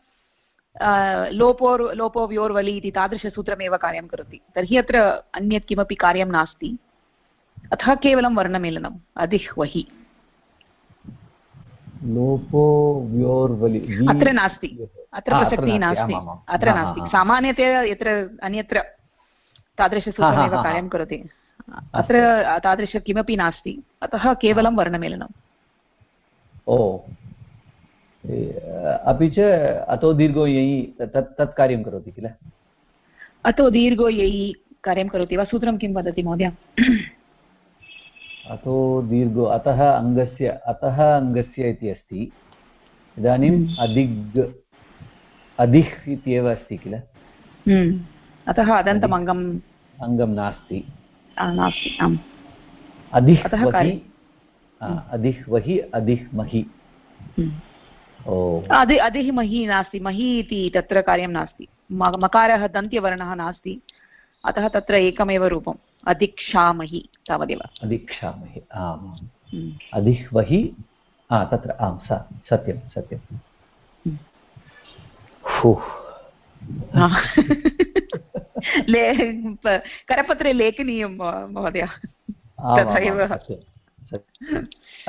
लोपोर् लोपो व्योर्वलि इति तादृशसूत्रमेव कार्यं करोति। तर्हि अत्र अन्यत् किमपि कार्यं नास्ति। अतः केवलं वर्णमेलनम् अधिह्वहि लोपो व्योर्वलि अत्र नास्ति। अत्र प्रसक्तिः नास्ति। अत्र नास्ति। सामान्यतया यत्र अन्यत्र तादृशसूत्रमेव कार्यं करोति। अत्र तादृश किमपि नास्ति। अतः केवलं वर्णमेलनम् ओ। अपि च अतो दीर्घो ययि तत् तत् कार्यं करोति किल? अतो दीर्घो ययि कार्यं करोति वा? सूत्रं किं वदति महोदय? अतो दीर्घो अतः अङ्गस्य अतः अङ्गस्य इति अस्ति। इदानीम् हम्म। अधिग् अधिः इत्येव अस्ति किल? हम्म। अतः अदन्तम् अङ्गम् अङ्गं नास्ति। नास्ति आम्। अधिः वहि अधिः वहि अधिः महि। हम्म। अधिः महि नास्ति। महि इति तत्र कार्यं नास्ति। मकारः दन्त्यवर्णः नास्ति। अतः तत्र एकमेव रूपम्। अधिक्षामहि तावदेव। अधिक्षामहि आम्। हम्म। अधिह्वहि तत्र आं स सत्यं सत्यं। करपत्रे लेखनीयं महोदय। तथैव।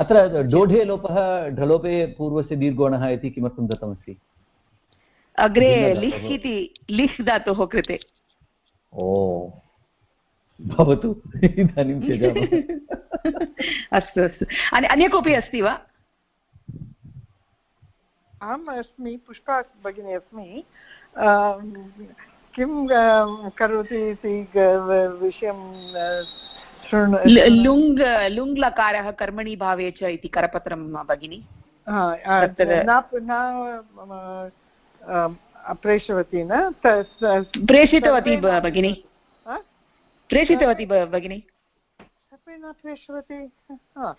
अत्र डोढे लोपः ढलोपे पूर्वस्य दीर्घोणः इति किमर्थं दत्तमस्ति? अग्रे लिह् इति लिह् धातोः कृते। ओ। भवतु इदानीं त्यजामः। अस्तु अस्तु। अन्य कोऽपि अस्ति वा? अहम् अस्मि। पुष्पा भगिनी अस्मि। किं करोति इति विषयं लुङ् लुङ् लकारः कर्मणि भावे च इति करपत्रं भगिनि। प्रेषवती न प्रेषितवती भगिनी। प्रेषितवती भगिनि?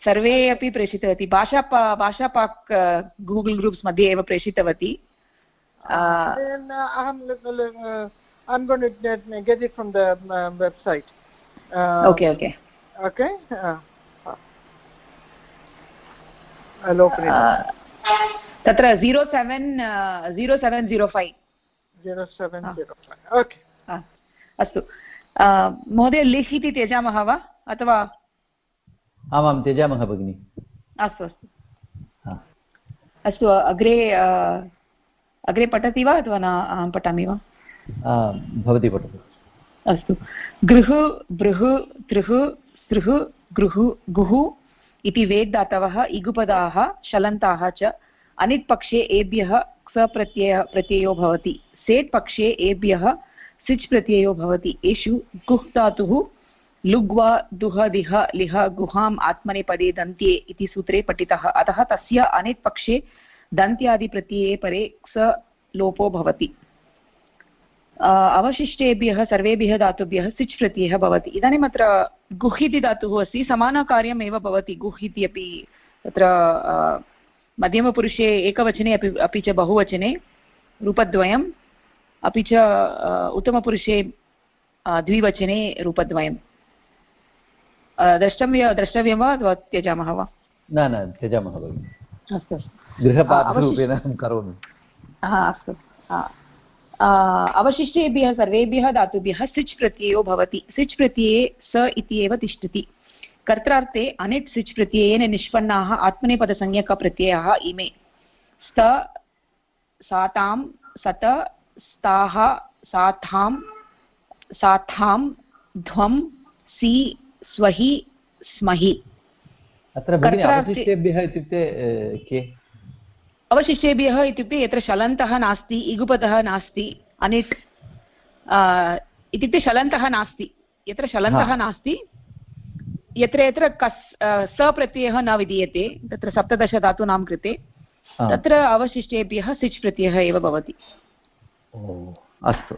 सर्वे अपि प्रेषितवती। भाषा भाषापाक् गूगल् ग्रूप्स् मध्ये एव प्रेषितवती। I'm going to get it from the uh, website. Uh, okay, okay. Okay. Uh, I'll open it. तत्र zero seven zero seven zero five zero seven zero five okay. अस्तु। महोदय लिह् इति त्यजामः वा? अथवा? आमां त्यजामः भगिनि। अस्तु अस्तु। अस्तु अग्रे अग्रे पठति वा अथवा न अहं पठामि वा? भवती पठतु। अस्तु। गृह बृह तृः स्त्रुः गृह गुः इति वेद्दातवः इगुपदाः शलन्ताः च अनिट् पक्षे एभ्यः क्सप्रत्यय प्रत्ययो भवति। सेट् पक्षे एभ्यः सिच् प्रत्ययो भवति। एषु गुह् धातुः लुग्वा दुह दिह लिह गुहाम् आत्मनेपदे दन्त्ये इति सूत्रे पठितः। अतः तस्य अनेत् पक्षे दन्त्यादिप्रत्यये परे स लोपो भवति। अवशिष्टेभ्यः, सर्वेभ्यः धातुभ्यः सिच् प्रत्ययः भवति। इदानीम् अत्र गुह् इति धातुः अस्ति। समानकार्यम् एव भवति गुह् इति अपि। तत्र मध्यमपुरुषे एकवचने अपि अपि च बहुवचने रूपद्वयं अपि च उत्तमपुरुषे द्विवचने रूपद्वयं द्रष्टव्य द्रष्टव्यं वा अथवा त्यजामः वा? न न त्यजामः भगिनि। अस्तु अहं करोमि। अस्तु अवशिष्टेभ्यः सर्वेभ्यः धातुभ्यः सिच् प्रत्ययो भवति। सिच् प्रत्यये स इति एव तिष्ठति। कर्त्रार्थे अनिट् सिच् प्रत्ययेन निष्पन्नाः आत्मनेपदसंज्ञकप्रत्ययाः इमे। स्त सातां सत स्ताः साथां साथां ध्वं सि स्वहि स्महि। अत्र अवशिष्टेभ्यः इत्युक्ते के? अवशिष्टेभ्यः इत्युक्ते यत्र शलन्तः नास्ति इगुपदः नास्ति अनिट् इत्युक्ते शलन्तः नास्ति। यत्र शलन्तः नास्ति यत्र यत्र कस् सप्रत्ययः न विधीयते तत्र सप्तदशधातूनां कृते तत्र अवशिष्टेभ्यः सिच् प्रत्ययः एव भवति। अस्तु।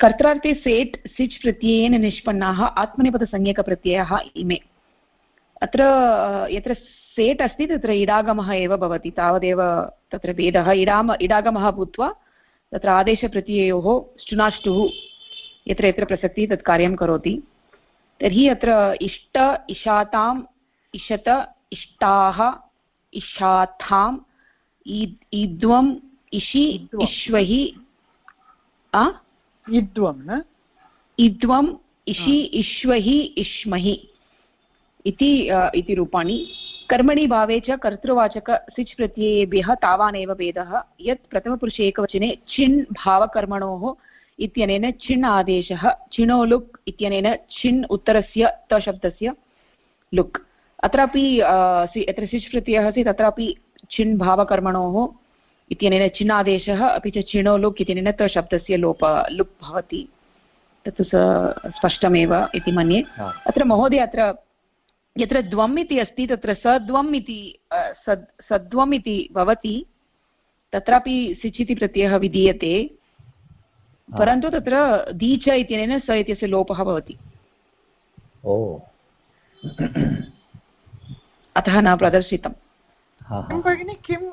कर्त्रार्थे सेट् सिच् प्रत्ययेन निष्पन्नाः, आत्मनेपदसंज्ञकप्रत्ययाः इमे। अत्र यत्र सेट् अस्ति, तत्र इडागमः एव भवति। तावदेव तत्र भेदः। इडाम, इडागमः भूत्वा, तत्र आदेशप्रत्ययोः श्चुनाष्टुः यत्र यत्र प्रसक्तिः, तत् कार्यं करोति। तर्हि अत्र इष्ट, इषाताम्, इषत, इष्टाः, इषाथाम् ईद्वम् इषि इष्वहि इद्वं न? इद्वम् इषि इष्वहि इष्महि इति इति रूपाणि। कर्मणि भावे च कर्तृवाचक सिच् प्रत्ययेभ्यः तावानेव भेदः। यत् प्रथमपुरुषे एकवचने चिन् भावकर्मणोः इत्यनेन चिन् आदेशः चिणो लुक् इत्यनेन चिन् उत्तरस्य तशब्दस्य लुक्। अत्रापि यत्र सिच् प्रत्ययः अस्ति तत्रापि चिन् भावकर्मणोः इत्यनेन चिन्नादेशः अपि च चिणो लुक् इत्यनेन तशब्दस्य लोप लुक् भवति। तत् स्पष्टमेव इति मन्ये। अत्र महोदय अत्र यत्र द्वम् इति अस्ति तत्र सद्वम् इति सद् सद्वम् इति भवति। तत्रापि सिच् इति प्रत्ययः विधीयते। परन्तु तत्र दीच इत्यनेन स इत्यस्य लोपः भवति। अतः न प्रदर्शितम्। भगिनि किं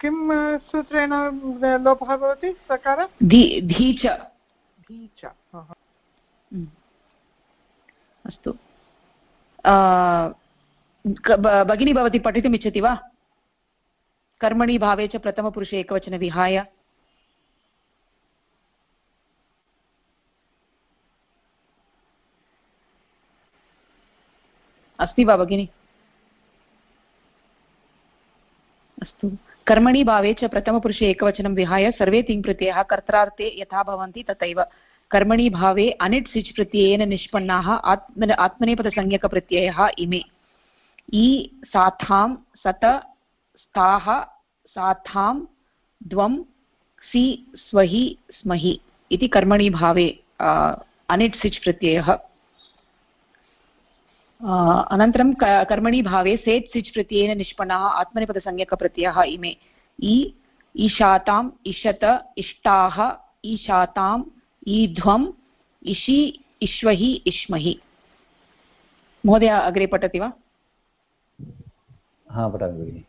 किं सूत्रेण लोपः भवति सकार? धी च अस्तु। भगिनी भवती पठितुमिच्छति वा? कर्मणि भावे च प्रथमपुरुषे एकवचनविहाय अस्ति वा भगिनि? अस्तु। कर्मणि भावे च प्रथमपुरुषे एकवचनं विहाय, सर्वे तिङ्प्रत्ययाः कर्त्रार्थे यथा भवन्ति तथैव। कर्मणि भावे अनिट् सिच् प्रत्ययेन निष्पन्नाः आत्म आत्मनेपदसंज्ञकप्रत्ययः इमे। इ साथां, सत, स्थाः, साथां, द्वं, सि स्वहि स्महि इति कर्मणि भावे अनिट् सिच् प्रत्ययः अनन्तरं कर्मणि भावे सेट् सिच् प्रत्ययेन निष्पन्नाः आत्मनेपदसंज्ञकप्रत्ययः इमे इ ईशाताम् इषत इष्टाः ईशाताम् ईध्वम् इषि इष्वहि इष्महि महोदय अग्रे पठति वा हा पठामि भगिनि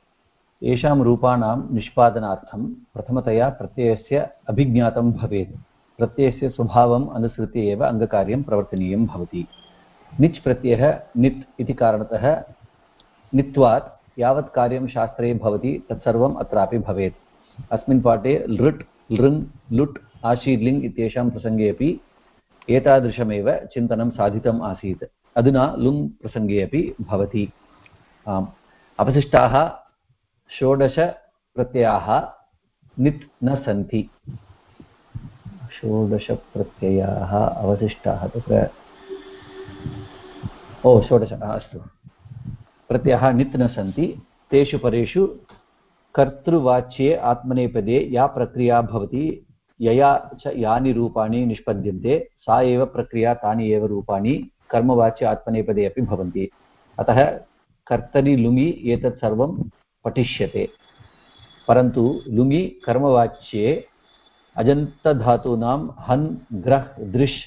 येषां रूपाणां निष्पादनार्थं प्रथमतया प्रत्ययस्य अभिज्ञातं भवेत् प्रत्ययस्य स्वभावम् अनुसृत्य एव अङ्गकार्यं प्रवर्तनीयं भवति निच् प्रत्ययः नित् इति कारणतः नित्वात् यावत् कार्यं शास्त्रे भवति, तत्सर्वम् अत्रापि भवेत्। अस्मिन् पाठे लृट्, लृङ्, लुट्, आशीर्लिङ् इत्येषां प्रसङ्गे अपि एतादृशमेव चिन्तनं साधितम् आसीत्। अधुना लुङ् प्रसङ्गे अपि भवति। आम्। अवशिष्टाः षोडशप्रत्ययाः नित् न सन्ति। षोडशप्रत्ययाः अवशिष्टाः तत्र ओ, षोडश अस्तु। प्रत्ययाः नित् न सन्ति, तेषु परेषु कर्तृवाच्ये आत्मनेपदे या प्रक्रिया भवति, यया च यानि रूपाणि निष्पद्यन्ते, सा एव प्रक्रिया, तानि एव रूपाणि कर्मवाच्य आत्मनेपदे अपि भवन्ति। अतः कर्तरि लुङि एतत् सर्वं पठिष्यते। परन्तु लुङि कर्मवाच्ये अजन्तधातूनां हन् ग्रह् दृश्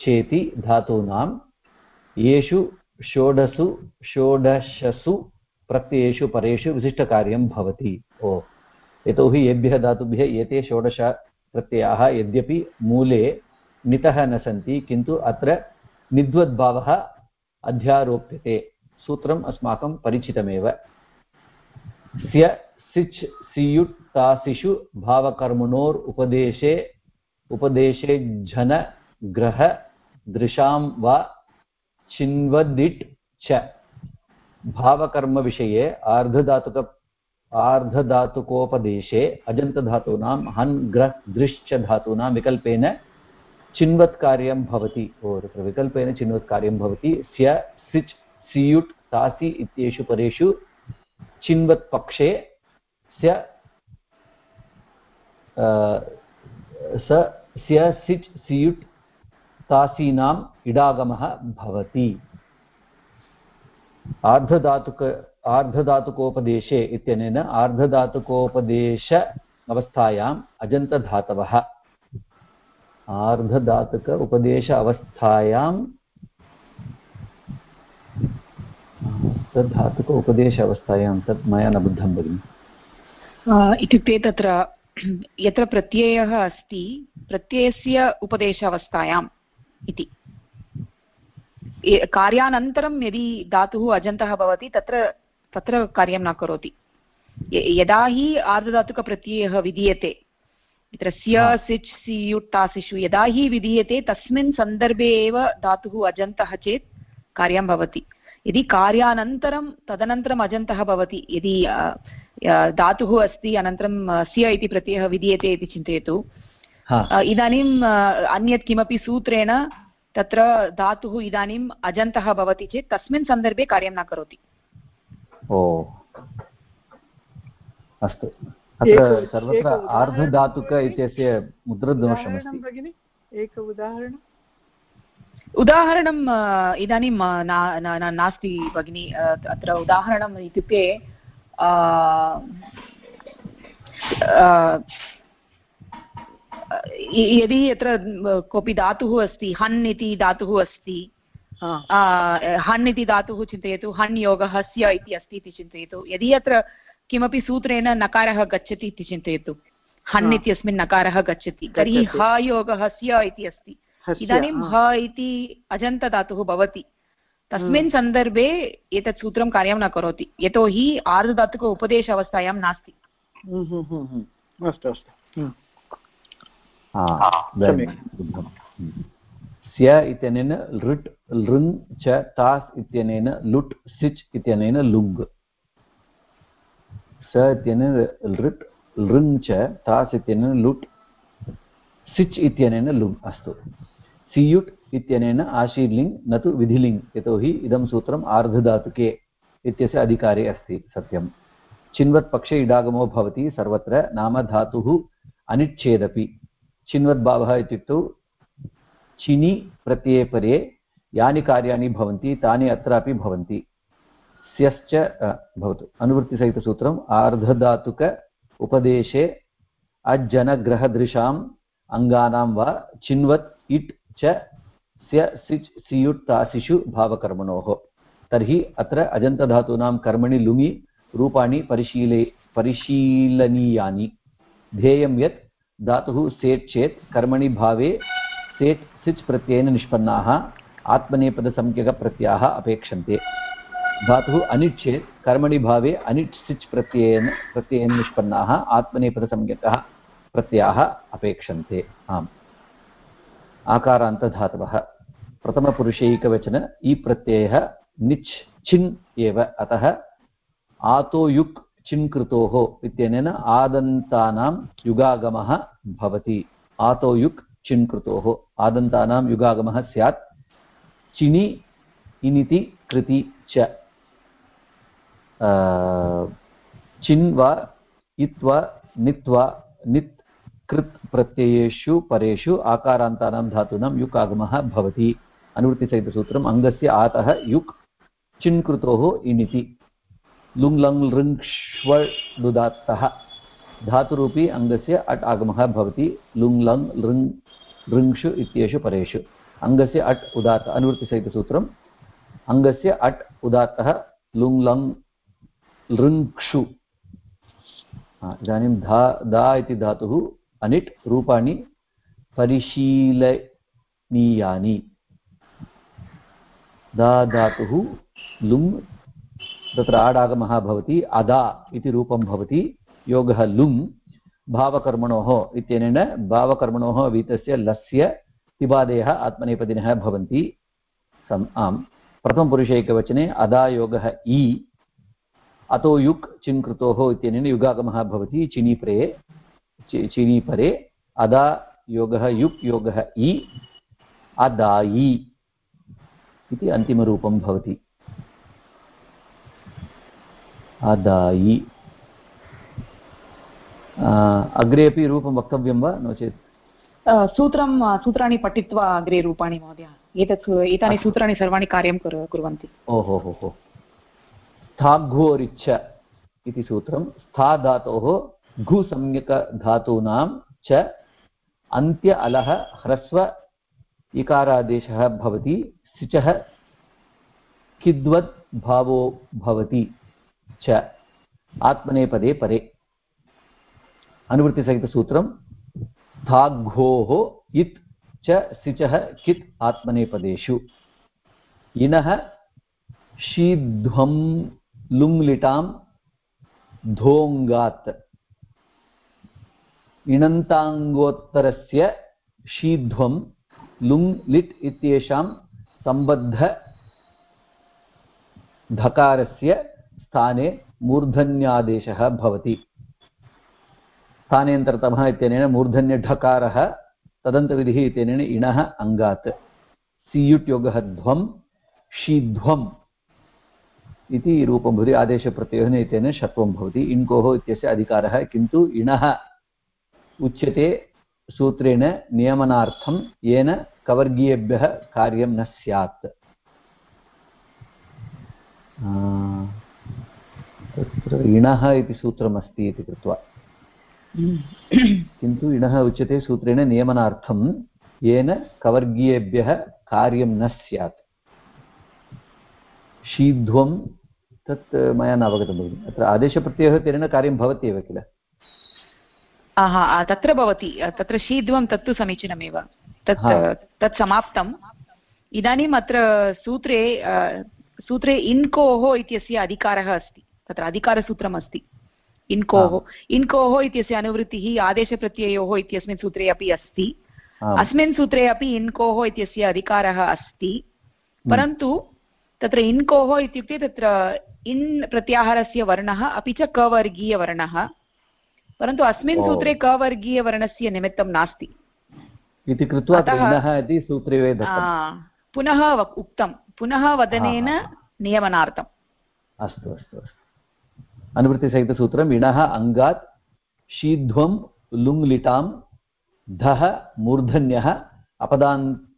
चेति धातूनां येषु षोडशु षोडशसु प्रत्ययेषु परेषु विशिष्टकार्यं भवति। ओ। यतोहि येभ्यः धातुभ्यः एते षोडश प्रत्ययाः यद्यपि मूले नितः न सन्ति, किन्तु अत्र निद्वद्भावः अध्यारोप्यते। सूत्रम् अस्माकं परिचितमेव। स्य सिच् सियुट् तासिषु भावकर्मणोर् उपदेशे उपदेशे झन वा चिन्वदिट् च। भावकर्मविषये आर्धधातुक आर्धधातुकोपदेशे अजन्तधातूनां हन् ग्रह दृश्च धातूनां विकल्पेन चिन्वत् कार्यं भवति। ओ, तत्र विकल्पेन चिन्वत् कार्यं भवति। स्य, सिच्, सियुट्, तासि इत्येषु परेषु चिन्वत् पक्षे स्य स, स्य, सिच्, सियुट् तासीनाम् इडागमः भवति। आर्धधातुक, आर्धधातुकोपदेशे इत्यनेन आर्धधातुकोपदेश अवस्थायाम् अजन्तधातवः। आर्धधातुक उपदेश अवस्थायां तद्धातुक उपदेश अवस्थायां तत् मया न बुद्धं भगिनि। इत्युक्ते तत्र यत्र प्रत्ययः अस्ति, प्रत्ययस्य उपदेशावस्थायाम्। इति। कार्यानन्तरं यदि धातुः अजन्तः भवति तत्र तत्र कार्यं न करोति। यदा हि आर्धधातुकप्रत्ययः विधीयते तत्र स्य सिच् सियुट् तासिषु यदा हि विधीयते तस्मिन् सन्दर्भे एव धातुः अजन्तः चेत् कार्यं भवति। यदि कार्यानन्तरं तदनन्तरम् अजन्तः भवति यदि धातुः अस्ति अनन्तरं स्य इति प्रत्ययः विधीयते इति चिन्तयतु इदानीम् अन्यत् किमपि सूत्रेण तत्र धातुः इदानीम् अजन्तः भवति चेत् तस्मिन् सन्दर्भे कार्यं न करोति। ओ। अस्तु। अत्र सर्वत्र आर्धधातुक इत्यस्य मुद्रदोषमस्ति एक उदाहरणम् उदाहरणम् इदानीं नास्ति भगिनि। अत्र उदाहरणम् इत्युक्ते यदि यत्र कोऽपि धातुः अस्ति हन् इति धातुः अस्ति हन् इति धातुः चिन्तयतु हन् योगः स्य इति अस्ति इति चिन्तयतु यदि अत्र किमपि सूत्रेण नकारः गच्छति इति चिन्तयतु हन् इत्यस्मिन् नकारः गच्छति तर्हि ह योगः स्य इति अस्ति। इदानीं ह। इति अजन्तधातुः भवति। तस्मिन् सन्दर्भे एतत् सूत्रं कार्यं न करोति यतोहि आर्धधातुक उपदेश अवस्थायां नास्ति। अस्तु अस्तु। स्य इत्यनेन लृट् लृङ् च तास् इत्यनेन लुट् सिच् इत्यनेन लुङ्। स इत्यनेन लृट् लृङ् च तास् इत्यनेन लुट् सिच् इत्यनेन लुङ् अस्तु। सियुट् इत्यनेन आशीर्लिङ् न तु विधिलिङ् यतोहि इदं सूत्रम् आर्धधातुके इत्यस्य अधिकारे अस्ति सत्यं। चिन्वत्पक्षे इडागमो भवति सर्वत्र नाम धातुः अनिच्छेदपि। चिन्वद्भावः इत्युक्तौ, चिनि प्रत्यये परे यानि कार्याणि भवन्ति, तानि अत्रापि भवन्ति। स्यश्च भवतु। अनुवृत्तिसहितसूत्रम्, आर्धधातुक उपदेशे अज्जनग्रहदृशाम् अङ्गानां वा चिन्वत्, इट् च स्य सिच् सियुट् तासिषु भावकर्मणोः। तर्हि अत्र अजन्तधातूनां कर्मणि लुङि, रूपाणि परिशीले, परिशीलनीयानि। ध्येयं यत् धातुः सेट् चेत् कर्मणि भावे सेट् सिच् प्रत्ययेन निष्पन्नाः आत्मनेपदसंज्ञकप्रत्ययाः अपेक्षन्ते। धातुः अनिट् चेत् कर्मणि भावे अनिट् सिच् प्रत्ययेन प्रत्ययेन निष्पन्नाः, आत्मनेपदसंज्ञकः प्रत्ययाः अपेक्षन्ते। आम्। आकारान्तधातवः। प्रथमपुरुषैकवचन इ प्रत्ययः निच् छिन् एव। अतः आतो कृतोः इत्यनेन आदन्तानां युगागमः भवति। आतो युक् कृतोः? आदन्तानां युगागमः स्यात्। चिनि इनिति, कृति च। चिन् वा इत्वा नित्वा नित् कृत् प्रत्ययेषु परेषु आकारान्तानां धातूनां युक् आगमः भवति। अनुवृत्तिसहितसूत्रम्, अङ्गस्य आतः युक्। चिन्कृतोः इनिति। लुङ् लङ् लृङ् श्वुदात्तः धातुरूपी अङ्गस्य अट् आगमः भवति। लुङ् लङ् लृङ् लृङ्षु इत्येषु परेषु। अङ्गस्य अट् उदात्त अनुवृत्तिसहितसूत्रम्। अङ्गस्य अट् उदात्तः लुङ् लङ् लृङ्क्षु इदानीं धा, दा इति धातुः अनिट् रूपाणि परिशीलनीयानि। दा धातुः लुङ् तत्र आडागमः भवति, अदा इति रूपं भवति, योगः लुङ् भावकर्मणोः इत्यनेन भावकर्मणोः वीतस्य लस्य तिबादयः आत्मनेपदिनः भवन्ति। सम्, आम्। प्रथमपुरुषैकवचने अदायोगः इ अतो युक् चिन् कृतोः इत्यनेन युगागमः भवति चिनीपरे चिनीपरे अदा योगः युक् योगः इ अदायि इति अन्तिमरूपं भवति। अदायि। अग्रे अपि रूपं वक्तव्यं वा? नो चेत्। सूत्रं सूत्राणि पठित्वा अग्रे रूपाणि महोदय। एतत् एतानि सूत्राणि सर्वाणि कार्यं कुर्वन्ति। ओहो हो हो स्थाघ्वोरिच्छ इति सूत्रं। स्था धातोः घुसंज्ञकधातूनां च अन्त्य अलः ह्रस्व इकारादेशः भवति सिचः किद्वद् भावो भवति। च. आत्मनेपदे परे. अनुवृत्तिसहितसूत्रं स्थाघ्वोः इत् च सिचः कित् आत्मनेपदेषु इनः शीध्वं लुङ्लिटां धोङ्गात्. इणन्ताङ्गोत्तरस्य शीध्वं लुङ् लिट् इत्येषां सम्बद्ध धकारस्य स्थाने मूर्धन्यादेशः भवति। स्थानेन्तरतमः इत्यनेन मूर्धन्यढकारः, तदन्तविधिः इत्यनेन इणः अङ्गात्। सियुट् योगः ध्वं शीध्वम् इति रूपं भवति आदेशप्रत्ययोः इत्यनेन षत्वं भवति। इण्कोः इत्यस्य अधिकारः किन्तु इणः उच्यते सूत्रेण नियमनार्थं येन कवर्गीयेभ्यः कार्यं न स्यात्। तत्र इणः इति सूत्रमस्ति इति कृत्वा। किन्तु इणः उच्यते सूत्रेण नियमनार्थं येन कवर्गीयेभ्यः कार्यं न स्यात्। शीध्वं तत् मया न अवगतं भगिनि। अत्र आदेशप्रत्ययः तेन कार्यं भवत्येव किल? तत्र भवति। तत्र शीध्वं तत्तु समीचीनमेव। तत् तत् समाप्तम्। इदानीम् अत्र सूत्रे सूत्रे इन्कोः इत्यस्य अधिकारः अस्ति। तत्र अधिकारसूत्रम् अस्ति इन्कोः इन्कोः इत्यस्य अनुवृत्तिः आदेशप्रत्ययोः इत्यस्मिन् सूत्रे अपि अस्ति। अस्मिन् सूत्रे अपि इन्कोः इत्यस्य अधिकारः अस्ति। हम्म। परन्तु तत्र इन्कोः इत्युक्ते तत्र इन् प्रत्याहारस्य वर्णः अपि च कवर्गीयवर्णः। परन्तु अस्मिन् सूत्रे कवर्गीयवर्णस्य निमित्तं नास्ति। इति कृत्वा सूत्रे पुनः उक्तं। पुनः वदनेन नियमनार्थम्। अस्तु अस्तु अस्तु। अनुवृत्तिसहितसूत्रम् इणः अङ्गात् शीध्वं लुङ्लिटां धः मूर्धन्यः अपदान्तस्य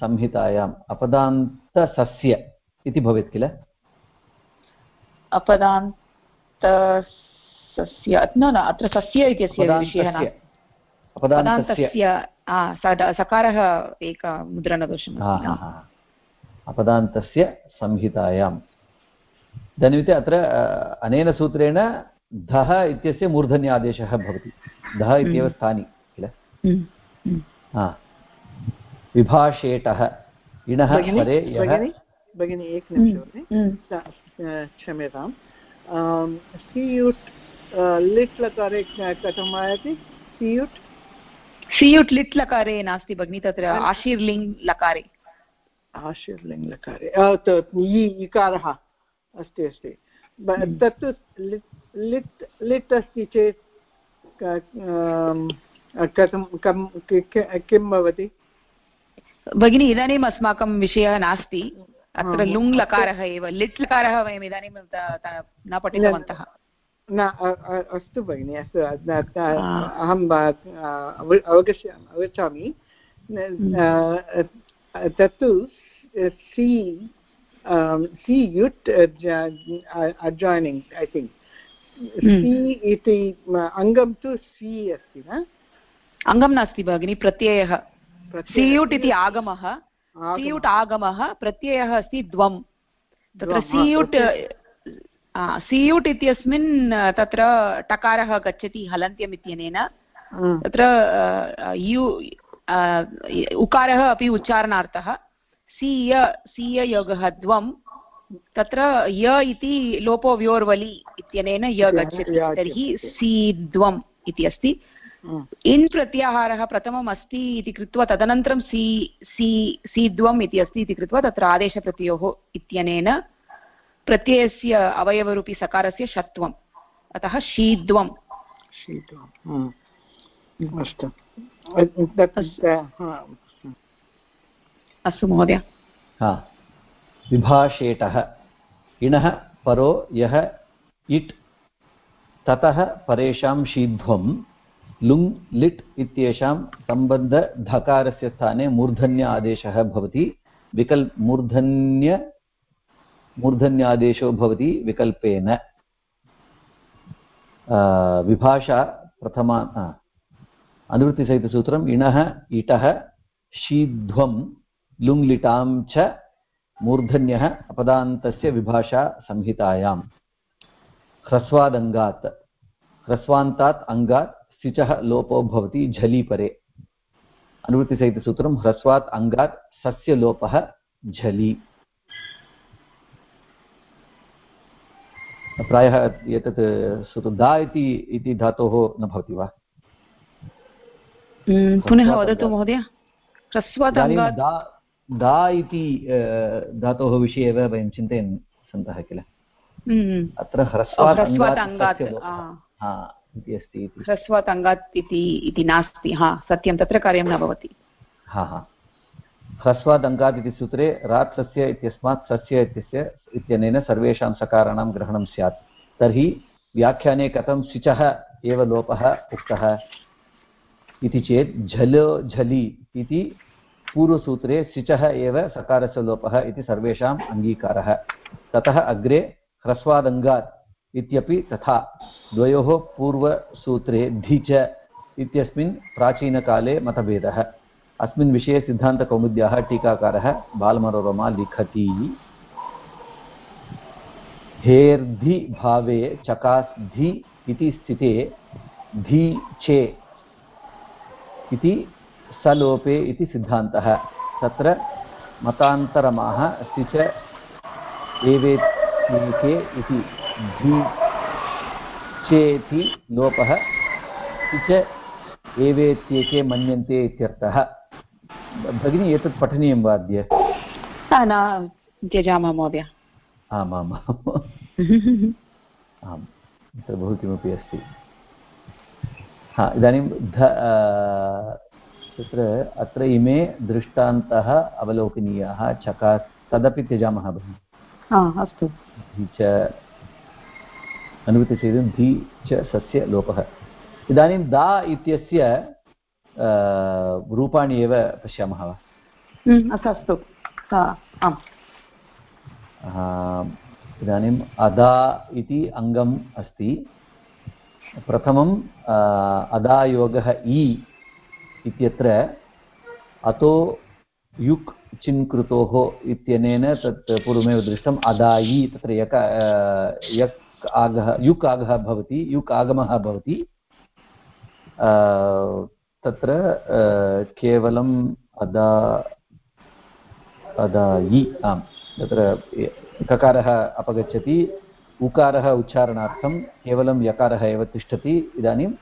संहितायाम्। अपदान्तसस्य इति भवेत् किल? अपदान्तसस्य न न अत्र सस्य इत्यस्य विषयः न। अपदान्तस्य। सकारः एक मुद्रणदोषम्। अपदान्तस्य संहितायाम्। इदानीमिति अत्र अनेन सूत्रेण धः इत्यस्य मूर्धन्य आदेशः भवति। धः इत्येव हम्म। स्थानि किल? हम्म, हम्म। विभाषेटः। इणः परे यः भगिनि एकनिमिषं क्षम्यतां सियुट् लिट् लकारे कथम् आयाति सियुट्? सियुट् लिट् लकारे नास्ति भगिनि तत्र आशीर्लिङ् लकारे आशीर्लिङ् लकारे इकारः। अस्ति अस्ति। तत् लिट् लिट् अस्ति चेत् कथं कं किं भवति? भगिनी इदानीम् अस्माकं विषयः नास्ति। अत्र लुङ् लकारः एव लिट् लकारः वयम् इदानीं न पठितवन्तः। न अस्तु भगिनि अस्तु। अहम् अवगच्छामि। अवगच्छामि हम्म। तत्तु सि um, C yut uh, adjoining, I think. सी इति अङ्गं तु सी अस्ति न? अङ्गं नास्ति भगिनि प्रत्ययः। सीयुट् इति आगमः। सीयुट् आगमः प्रत्ययः अस्ति द्वम् तत्र सीयुट् सियुट् इत्यस्मिन् तत्र टकारः गच्छति हलन्त्यम् इत्यनेन तत्र यु उकारः अपि उच्चारणार्थः। सीय सीययोगः द्वं तत्र य इति लोपो व्योर्वलि इत्यनेन य गच्छति। तर्हि सीद्वम् इति अस्ति। इन् प्रत्याहारः प्रथमम् अस्ति इति कृत्वा तदनन्तरं सी सी सीद्वम् इति अस्ति इति कृत्वा तत्र आदेशप्रत्ययोः इत्यनेन प्रत्ययस्य अवयवरूपी सकारस्य षत्वम्। अतः शीद्वम् अस्तु। अस्तु महोदय। विभाषेटः इणः परो यः इट्। ततः परेषां शीध्वं। लुङ्, लिट् इत्येषां सम्बद्धधकारस्य स्थाने मूर्धन्य आदेशः भवति। विकल्, मूर्धन्य, मूर्धन्यादेशो भवति विकल्पेन। विभाषा प्रथमा अनुवृत्तिसहितसूत्रम् इणः इटः शीध्वं लुङ्लिटां च मूर्धन्यः अपदान्तस्य विभाषा संहितायाम्। ह्रस्वादङ्गात् ह्रस्वान्तात् अङ्गात् सिचः लोपो भवति झलि परे अनुवृत्तिसहितसूत्रं ह्रस्वात् अङ्गात् सस्य लोपः झलि। प्रायः एतत् सूत्रं दा इति धातोः न भवति वा? पुनः वदतु महोदय। ह्रस्वात् दा इति धातोः विषये एव वयं चिन्तयन् सन्तः किल? अत्र ह्रस्वात् अङ्गात् इति अस्ति ह्रस्वात् अङ्गात् इति नास्ति हा सत्यं तत्र कार्यं न भवति। हा हा। ह्रस्वादङ्गात् इति सूत्रे रात् सस्य इत्यस्मात् सस्य इत्यस्य इत्यनेन सर्वेषां सकाराणां ग्रहणं स्यात्। तर्हि व्याख्याने कथं सिचः एव लोपः उक्तः? इति चेत् झल झलि इति पूर्वसूत्रे सिचः एव सकारस्य लोपः इति सर्वेषाम् अङ्गीकारः। ततः अग्रे ह्रस्वादङ्गात् इत्यपि तथा। द्वयोः पूर्वसूत्रे धिच इत्यस्मिन् प्राचीनकाले मतभेदः। अस्मिन् विषये सिद्धान्तकौमुद्याः टीकाकारः बालमनोरमा लिखति। हेर्धि भावे चकास्धि इति स्थिते। धी चे इति सलोपे इति सिद्धान्तः। तत्र मतान्तरमाः स्थिच एवेत्ये इति। धी चेति लोपः स्थिच एवेत्येके मन्यन्ते इत्यर्थः। भगिनी एतत् पठनीयं वा अद्य? न त्यजामः महोदय। आमाम्। आम् तत्र बहु किमपि अस्ति। हा इदानीं ध तत्र अत्र इमे दृष्टान्तः अवलोकनीयाः चका तदपि त्यजामः भगिनि। अस्तु। च अनुवृत्तिचेत् धि च सस्य लोपः। इदानीं दा इत्यस्य रूपाणि एव पश्यामः वा? अस्तु आम्। इदानीम् अदा इति अङ्गम् अस्ति। प्रथमम् अदायोगः इ इत्यत्र अतो युक् चिन्कृतोः इत्यनेन तत् पूर्वमेव दृष्टम् अदायि, तत्र यक् आगः, युक् आगः भवति, युक् आगमः भवति। तत्र केवलम् अदा, अदायि, आम्। तत्र ककारः अपगच्छति, उकारः उच्चारणार्थं केवलं यकारः एव तिष्ठति इदानीं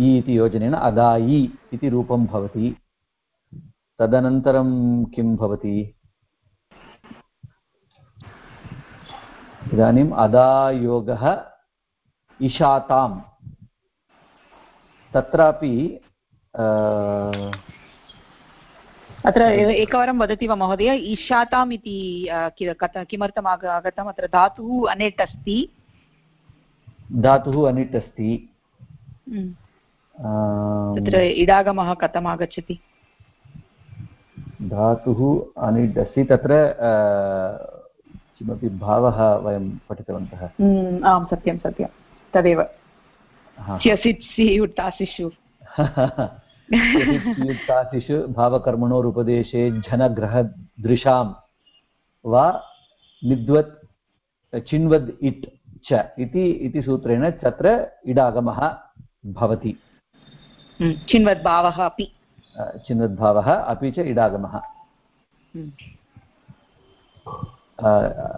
इ इति योजनेन अदायि इति रूपं भवति। तदनन्तरं किं भवति? इदानीम् अदायोगः इशाताम् तत्रापि अत्र एकवारं वदति वा महोदय? ईशाताम् इति किमर्थम् आग आगतम्? अत्र धातुः अनेट् अस्ति। धातुः अनिट् अस्ति। तत्र इडागमः कथम् आगच्छति? धातुः अनिट् अस्ति तत्र किमपि भावः वयं पठितवन्तः। आं सत्यं सत्यं। तदेव। युक्तासिषु भावकर्मणोरुपदेशे झनग्रहदृशां वा निद्वत् चिन्वद् इट् च इति इति सूत्रेण तत्र इडागमः भवति। चिन्वद्भावः अपि। चिन्वद्भावः अपि च इडागमः।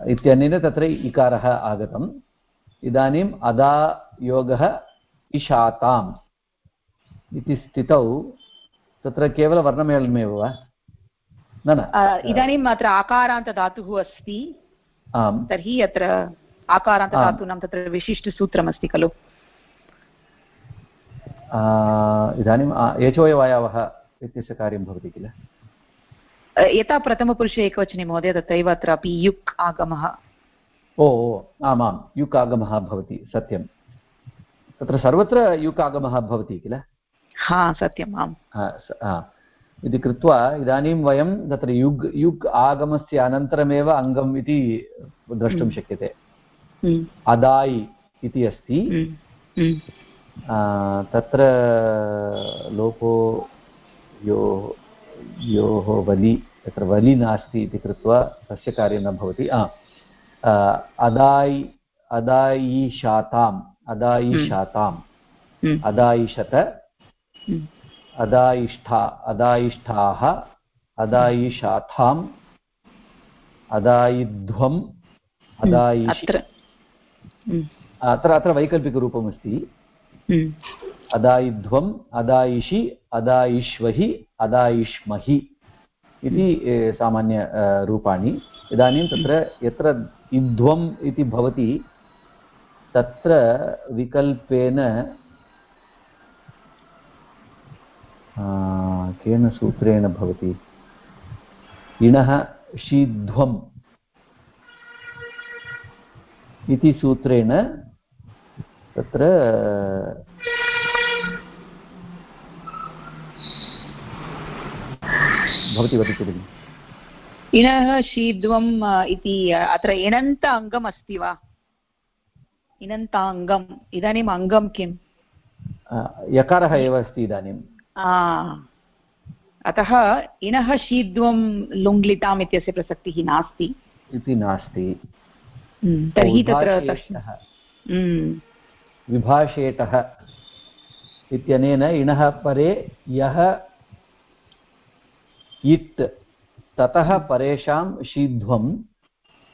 इत्यनेन तत्र इकारः आगतम्। इदानीम् अदा योगः इशाताम् इति स्थितौ। तत्र केवलवर्णमेलनमेव वा? न न। इदानीम् अत्र आकारान्तधातुः अस्ति। आम्। तर्हि अत्र आकारान्तधातूनां तत्र विशिष्टसूत्रमस्ति खलु। इदानीम् एचोयवायावः इत्यस्य कार्यं भवति किल? यथा प्रथमपुरुषे एकवचने महोदय तथैव अत्रापि युक् आगमः। ओ आमां युक् आगमः भवति सत्यं। तत्र सर्वत्र युक् आगमः भवति किल? हा सत्यम् आम्। इति कृत्वा इदानीं वयं तत्र युग् युग् आगमस्य अनन्तरमेव अङ्गम् इति द्रष्टुं हम्म। शक्यते। हम्म। अदाय् इति अस्ति। हम्म। तत्र लोपो यो योः वलि तत्र वलि नास्ति इति कृत्वा तस्य कार्यं न भवति। अदायि अदायिशाताम् अदायिशाताम् अदायिशत अदायिष्ठा अदायिष्ठाः अदायिशाथाम् अदायिध्वम् अदायिष् अत्र अत्र वैकल्पिकरूपमस्ति। अदायिध्वम्, अदायिषि, अदायिष्वहि, अदायिष्महि इति सामान्य रूपाणि. इदानीं तत्र यत्र इध्वम् इति भवति, तत्र विकल्पेन केन सूत्रेण भवति? इणः शीध्वम् इति सूत्रेण तत्र भवती वदतु भगिनि। इणः शीध्वम् इति अत्र इणन्त अङ्गम् अस्ति वा? इणन्ताङ्गम् इदानीम् अङ्गं किम्? यकारः एव अस्ति इदानीम्। अतः इणः शीध्वं लुङ्लिताम् इत्यस्य प्रसक्तिः नास्ति। इति नास्ति। हम्म, तर्हि तत्र विभाषेटः इत्यनेन इणः परे यः इत् ततः परेषां शीध्वम्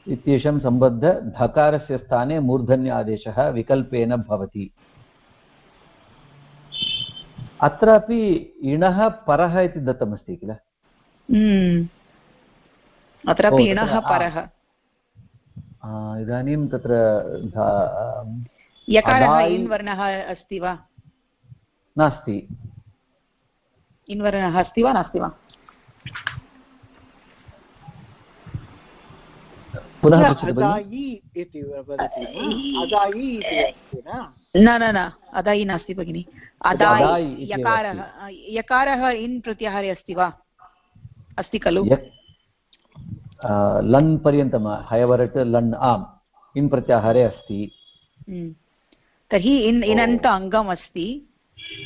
इत्येषं सम्बद्ध धकारस्य स्थाने मूर्धन्यादेशः विकल्पेन भवति। अत्रापि इणः परः इति दत्तमस्ति किल? हम्म। अत्रापि इणः परः। इदानीं तत्र यकारः इन्वर्णः अस्ति वा? नास्ति। इन्वर्णः अस्ति वा? नास्ति वा? पुनः न? न न अदायि नास्ति भगिनि। अदायि यकारः यकारः इन् प्रत्याहारे अस्ति वा? अस्ति खलु? लन् पर्यन्तं हयवरट् लन् आम् इन् प्रत्याहारे अस्ति। हम्म। तर्हि इन् इनन्त अङ्गम् अस्ति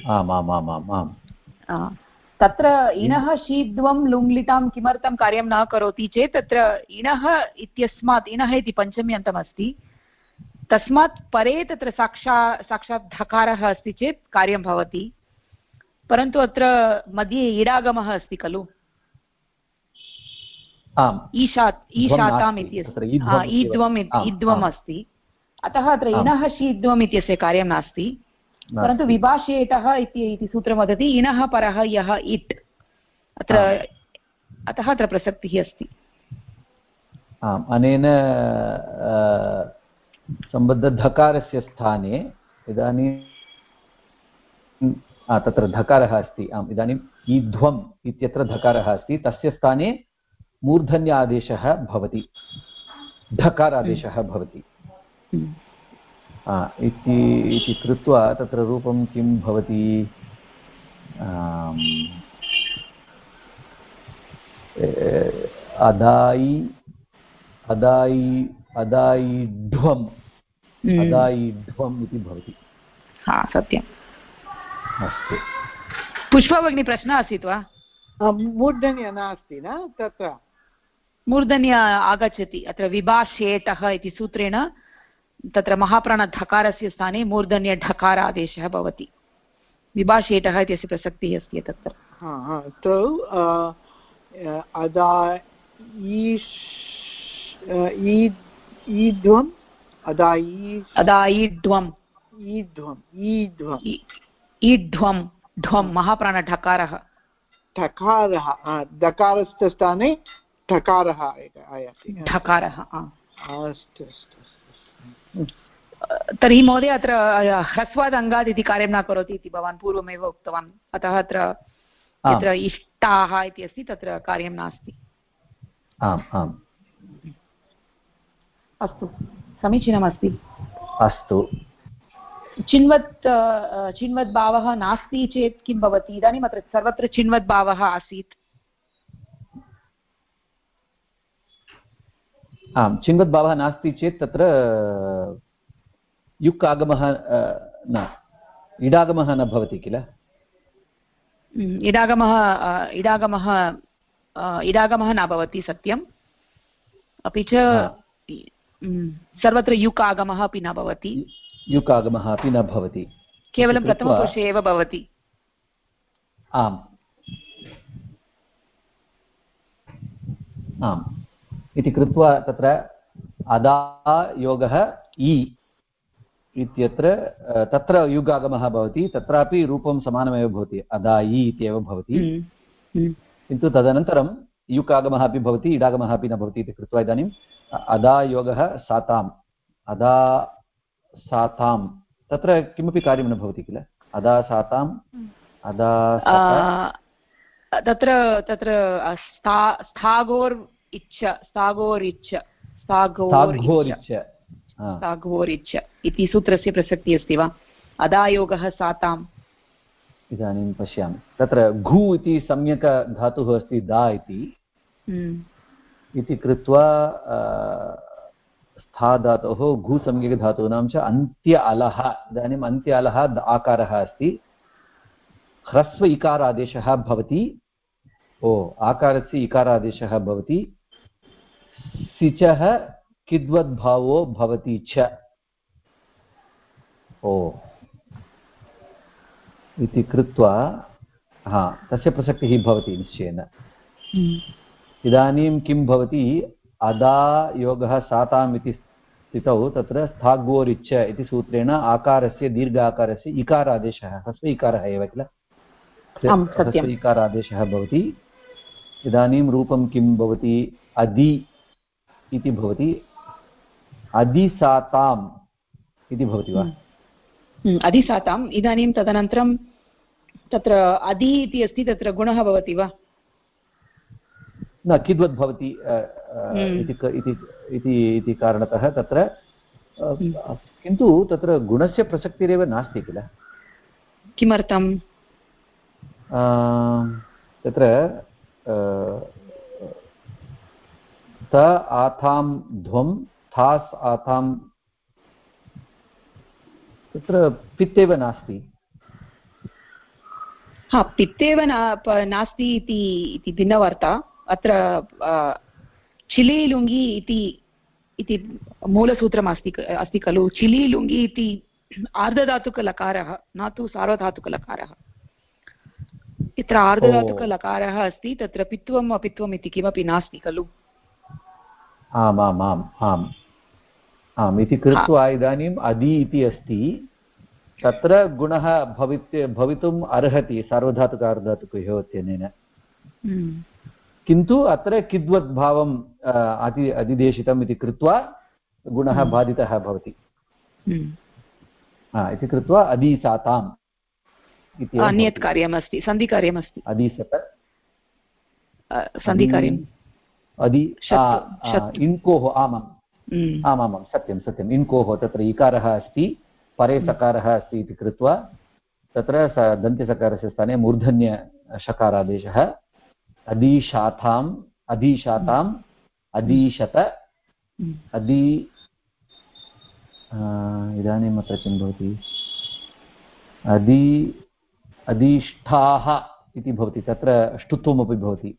आम् आम् आम् आम्। आम् तत्र इणः शीद्वं लुङ्लितां किमर्थं कार्यं न करोति चेत् तत्र इणः इत्यस्मात् इणः इति पञ्चमी अन्तमस्ति तस्मात् परे तत्र साक्षा साक्षात् धकारः अस्ति चेत् कार्यं भवति। परन्तु अत्र मध्ये इडागमः अस्ति खलु। ईशात् ईशाताम् इति ईद्वम् ईद्वम् अस्ति अतः अत्र इणः शीद्वम् इत्यस्य कार्यं नास्ति। परन्तु विभाषेटः इति सूत्रं वदति इणः परः यः इट्। अत्र अतः अत्र प्रसक्तिः अस्ति। आम् अनेन सम्बद्धधकारस्य स्थाने इदानीं तत्र धकारः अस्ति। आम् इदानीम् ईध्वम् इत्यत्र धकारः अस्ति। तस्य स्थाने मूर्धन्य आदेशः भवति। धकारादेशः भवति। इति कृत्वा तत्र रूपं किं भवति? अदायि अदायि अदायिध्वम् हम्म। अदायिध्वम् इति भवति। हा सत्यम्। अस्तु। पुष्पा भगिनी प्रश्नः आसीत् वा? मूर्धन्य नास्ति न तत्र? मूर्धन्य आगच्छति अत्र विभाषेटः इति सूत्रेण तत्र महाप्राणधकारस्य स्थाने मूर्धन्यढकार आदेशः भवति। विभाषेटः इत्यस्य प्रसक्तिः अस्ति तत्र तौ अदा ईध्वम् अदायीध्वम् ईध्वम् ईध्वम् ईध्वं ध्वं महाप्राणढकारः। ढकारः दकारस्य स्थाने ढकारः आयाति। ढकारः अस्तु अस्तु। तर्हि महोदय अत्र ह्रस्वाद् अङ्गात् इति कार्यं न करोति इति भवान् पूर्वमेव उक्तवान्। अतः अत्र यत्र इष्टाः इति अस्ति तत्र कार्यं नास्ति। आम् आम्। अस्तु। समीचीनमस्ति। अस्तु। चिन्वत् चिन्वद्भावः नास्ति चेत् किं भवति? इदानीम् अत्र सर्वत्र चिन्वद्भावः आसीत्। आम् चिन्वद्भावः नास्ति चेत् तत्र युक् आगमः न इडागमः न भवति किल? इडागमः इडागमः इडागमः न भवति सत्यम्। अपि च सर्वत्र युक् आगमः अपि न भवति। युक् आगमः अपि न भवति। केवलं प्रथमपुरुषे एव भवति। आम्। आम्। इति कृत्वा तत्र अदा योगः इ इत्यत्र तत्र युगागमः भवति तत्रापि रूपं समानमेव भवति अदायि इत्येव भवति। हम्म, हम्म। किन्तु तदनन्तरं युकागमः अपि भवति इडागमः अपि न भवति इति कृत्वा इदानीम् अदायोगः साताम्। अदा सातां तत्र किमपि कार्यं न भवति किल? अदा साताम् अदा तत्र तत्र स्थागोर् इच्छ इति सूत्रस्य प्रसक्तिः अस्ति वा? अदायोगः साताम्। इदानीं पश्यामि। तत्र घु इति सम्यक् धातुः अस्ति दा इति। हम्म। इति कृत्वा स्था धातोः घु सम्यक् च अन्त्य अलः इदानीम् अन्त्य अलः आकारः अस्ति। ह्रस्व इकारादेशः भवति। ओ आकारस्य इकारादेशः भवति। सिचः किद्वद्भावो भवति च। ओ। इति कृत्वा हा तस्य प्रसक्तिः भवति निश्चयेन। हम्म। इदानीं किं भवति? अदा योगः साताम् इति स्थितौ तत्र स्थाग्वोरिच्च इति सूत्रेण आकारस्य दीर्घ आकारस्य इकारादेशः ह्रस्व इकारः एव किल? ह्रस्व इकारादेशः भवति। इदानीं रूपं किं भवति? अदि। इति भवति। अधिसाताम् इति भवति वा? हम्म। हम्म, अधिसाताम्। इदानीं तदनन्तरं तत्र अदि इति अस्ति तत्र गुणः भवति वा? न किद्वद् भवति हम्म। इति कारणतः तत्र किन्तु तत्र गुणस्य प्रसक्तिरेव नास्ति किल? किमर्थं तत्र त आथां ध्वं थास् आथां तत्र पित्तेव नास्ति। हा, पित्तेव नास्ति इति भिन्नवार्ता। अत्र चिलीलुङ्गि इति इति मूलसूत्रमस्ति अस्ति खलु। चिलीलुङ्गि इति आर्धधातुकलकारः, न तु सार्वधातुकलकारः। यत्र आर्धधातुकलकारः अस्ति, तत्र पित्वम्, अपित्वम् इति किमपि नास्ति खलु। आमाम् आम् आम् आम्। इति कृत्वा इदानीम् अदि इति अस्ति। तत्र गुणः भवित् भवितुम् अर्हति सार्वधातुक अर्धधातुकयोः इत्यनेन हम्म। किन्तु अत्र किद्वद्भावम् अति अधिदेशितम् इति कृत्वा गुणः हम्म। बाधितः भवति। हम्म। इति कृत्वा अदीसाताम् इति अन्यत् कार्यमस्ति सन्धिकार्यमस्ति। अदीसत सन्धिकार्यम्। अदि इन्कोः आमाम्। हम्म। आमामां सत्यं सत्यम् इन्कोः तत्र इकारः अस्ति परे सकारः अस्ति इति कृत्वा तत्र स दन्त्यसकारस्य स्थाने मूर्धन्यषकारादेशः अदीशाथाम् अधीशाताम् अदीशत अदी इदानीम् अत्र किं भवति? अदी अदीष्ठाः इति भवति तत्र ष्टुत्वमपि भवति।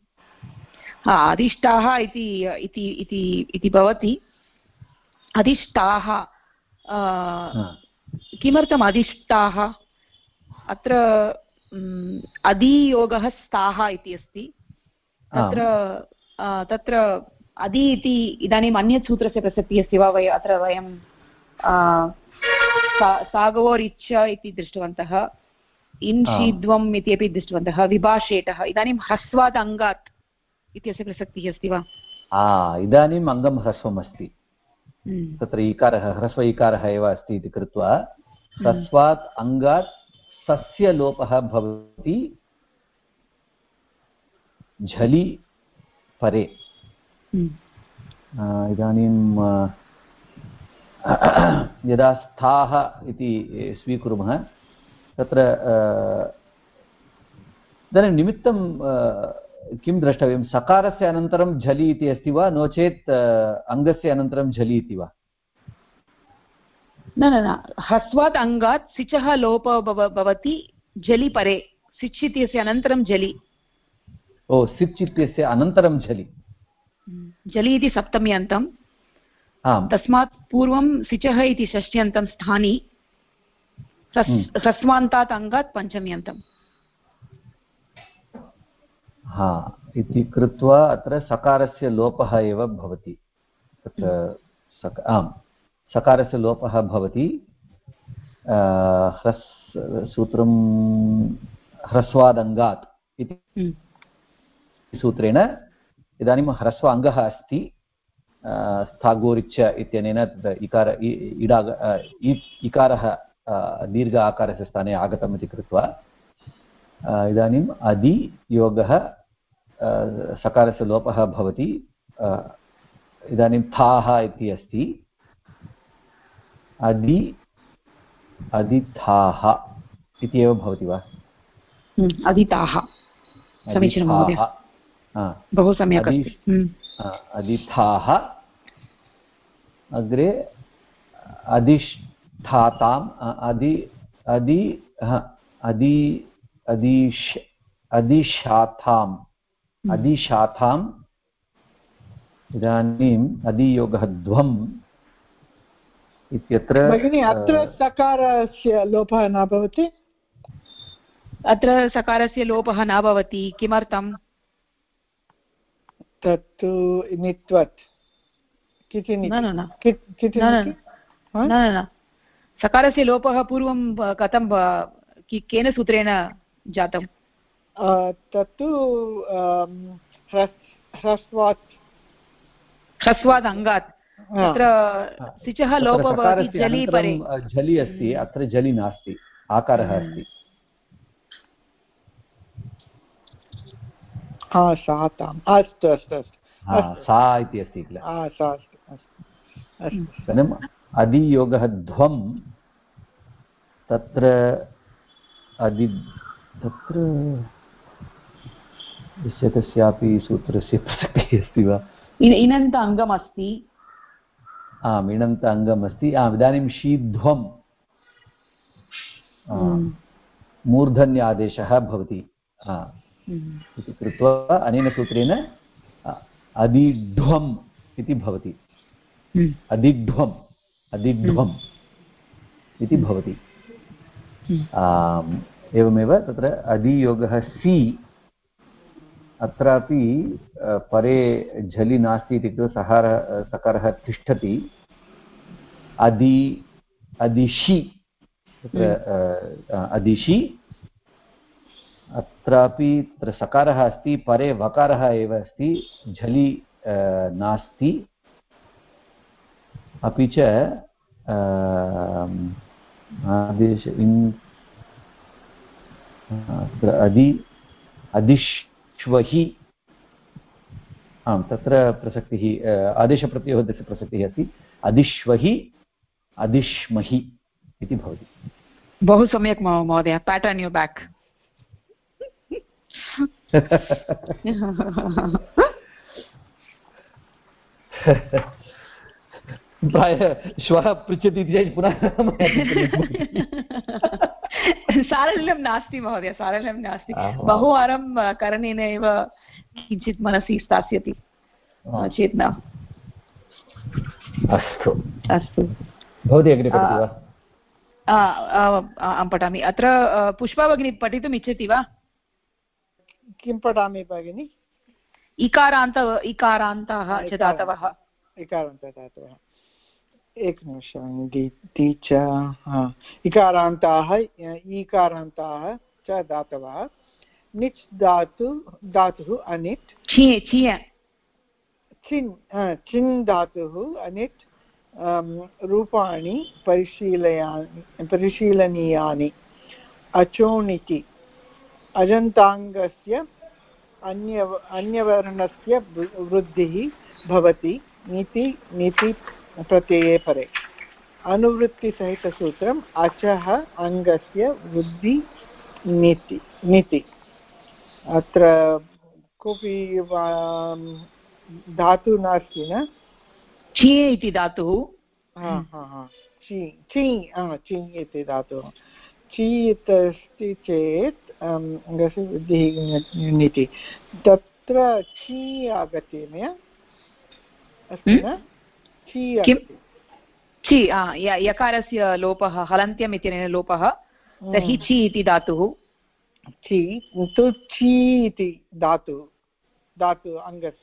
अधिष्ठाः इति भवति। अधिष्ठाः किमर्थम् अधिष्ठाः? अत्र अधियोगः स्थाः इति अस्ति। तत्र तत्र अदि इति इदानीम् अन्यत् सूत्रस्य प्रसक्तिः अस्ति वा? वय अत्र वयं सागवोरिच्छ इति दृष्टवन्तः। इन्शीद्वम् इति अपि दृष्टवन्तः। विभाषेटः। इदानीं ह्रस्वात् अङ्गात् इत्यस्य प्रसक्तिः अस्ति वा इदानीम् अङ्गं ह्रस्वम् अस्ति हम्म। तत्र इकारः ह्रस्व इकारः एव अस्ति इति कृत्वा हम्म। ह्रस्वात् अङ्गात् सस्य लोपः भवति झलि परे हम्म। इदानीं यदा स्थाः इति स्वीकुर्मः तत्र इदानीं निमित्तं किं द्रष्टव्यं? सकारस्य अनन्तरं झलि इति अस्ति वा? नो चेत् अङ्गस्य अनन्तरं झलि इति वा? न न न। ह्रस्वात् अङ्गात् सिचः लोपः भवति झलि परे। सिच् इत्यस्य अनन्तरं झलि। ओ सिच् इत्यस्य अनन्तरं झलि। झलि इति सप्तम्यन्तम् तस्मात् पूर्वं सिचः इति षष्ट्यन्तं स्थानि। ह्रस्वान्तात् अङ्गात् पञ्चम्यन्तम् हा इति कृत्वा अत्र सकारस्य लोपः एव भवति। तत्र सक आम् सकारस्य लोपः भवति। ह्रस् सूत्रं ह्रस्वादङ्गात् इति हम्म। सूत्रेण इदानीं ह्रस्व अङ्गः अस्ति। स्थागोरिच्च इत्यनेन इकार इडा इकारः दीर्घ आकारस्य स्थाने आगतम् इति कृत्वा इदानीम् अधि योगः सकारस्य लोपः भवति इदानीं थाः इति अस्ति। अधि अधिथाः इति एव भवति वा? अधिताः समीचीनं बहु सम्यक्। अधिथाः अग्रे अधिष्ठाताम् अधि अधि अधि अदिश अधिशाथाम् हम्म। अधिशाथाम् इदानीम् अधियोगः ध्वम् इत्यत्र भगिनि अत्र सकारस्य लोपः न भवति? अत्र सकारस्य लोपः न भवति किमर्थम्? तत्तु नित्वत्। न न सकारस्य लोपः पूर्वं कथं केन सूत्रेण जातं तत्तु ह्रस्वात्। ह्रस्वात् अङ्गात्। तत्र सिचः लोपः भवति जलि परे। झलि अस्ति अत्र जलि नास्ति आकारः अस्ति। अस्तु अस्तु अस्तु। सा इति अस्ति किल? इदानीम् अधियोगः ध्वं तत्र अधि तत्र यस्य कस्यापि सूत्रस्य प्रसक्तिः अस्ति वा? इणन्त अङ्गमस्ति। आम् इणन्त अङ्गमस्ति। आम् इदानीं शीध्वं हम्म। मूर्धन्यादेशः भवति। हम्म। इति कृत्वा अनेन सूत्रेण अधिढ्वम् इति भवति। हम्म। अधिढ्वम् अधिढ्वम् इति भवति। एवमेव तत्र अधियोगः सि अत्रापि परे झलि नास्ति इति कृत्वा सहारः सकारः तिष्ठति। अधि अधिषि। अधिषि अत्रापि तत्र सकारः अस्ति परे वकारः एव अस्ति झलि नास्ति। अपि च आदेश इन् अत्र अधि अधिश्वहि आम् तत्र प्रसक्तिः आदेशप्रत्ययोः तस्य प्रसक्तिः अस्ति। अधिश्वहि अधिश्महि इति भवति। बहु सम्यक् महोदय पेटर्न् यु बेक् प्रायः श्वः पृच्छति इति चेत् पुनः सारल्यं नास्ति महोदय सारल्यं नास्ति। बहुवारं करणेन एव किञ्चित् मनसि स्थास्यति चेत् न। अस्तु। अस्तु। भवती अग्रे पठति वा? अहं पठामि। अत्र पुष्पा भगिनी पठितुम् इच्छति वा? किं पठामि भगिनि? इकारान्त इकारान्ताः च धातवः। इकारान्तदातवः एकनिमिषं दी च इकारान्ताः ईकारान्ताः च धातवः निच् धातु धातुः अनिट् चिन् चिन् धातुः अनिट् रूपाणि परिशीलयानि परिशीलनीयानि। अचोणिति। अजन्ताङ्गस्य अन्य अन्यवर्णस्य वृद्धिः भवति। नीति नीति प्रत्यये परे। अनुवृत्तिसहितसूत्रम् अचः अङ्गस्य वृद्धि नीति नीति। अत्र कोऽपि धातुः नास्ति न? ची इति धातुः। ची ची ची इति धातुः। ची अस्ति चेत् अङ्गस्य वृद्धिः नीति। तत्र ची आगत्य मया अस्ति न? छि यकारस्य लोपः हलन्त्यम् इत्यनेन लोपः। तर्हि छि इति धातुः। छि तु छि इति धातुः। धातुः अङ्गस्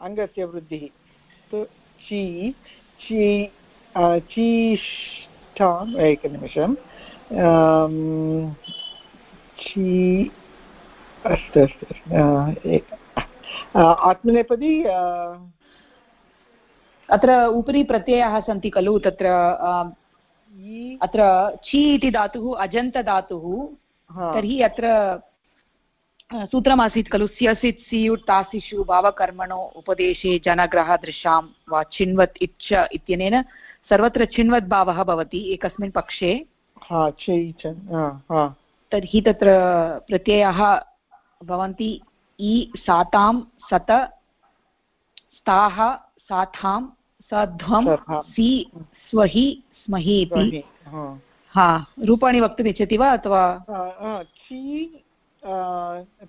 अङ्गस्य वृद्धिः। तु छि छि चीष्ठाम् एकनिमिषं छि अस्तु अस्तु आत्मनेपदी अत्र उपरि प्रत्ययाः सन्ति खलु तत्र अत्र ची इति धातुः अजन्तधातुः तर्हि अत्र सूत्रमासीत् खलु स्यसित् सियुट् तासिषु भावकर्मणो उपदेशे जनग्रहदृशां वा चिन्वत् इच्छ इत्यनेन सर्वत्र चिन्वत् भावः भवति एकस्मिन् पक्षे। तर्हि तत्र प्रत्ययाः भवन्ति इ सातां सत स्ताः साथां सध्वं सि स्वहि स्महि इति हा। रूपाणि वक्तुम् इच्छति वा अथवा?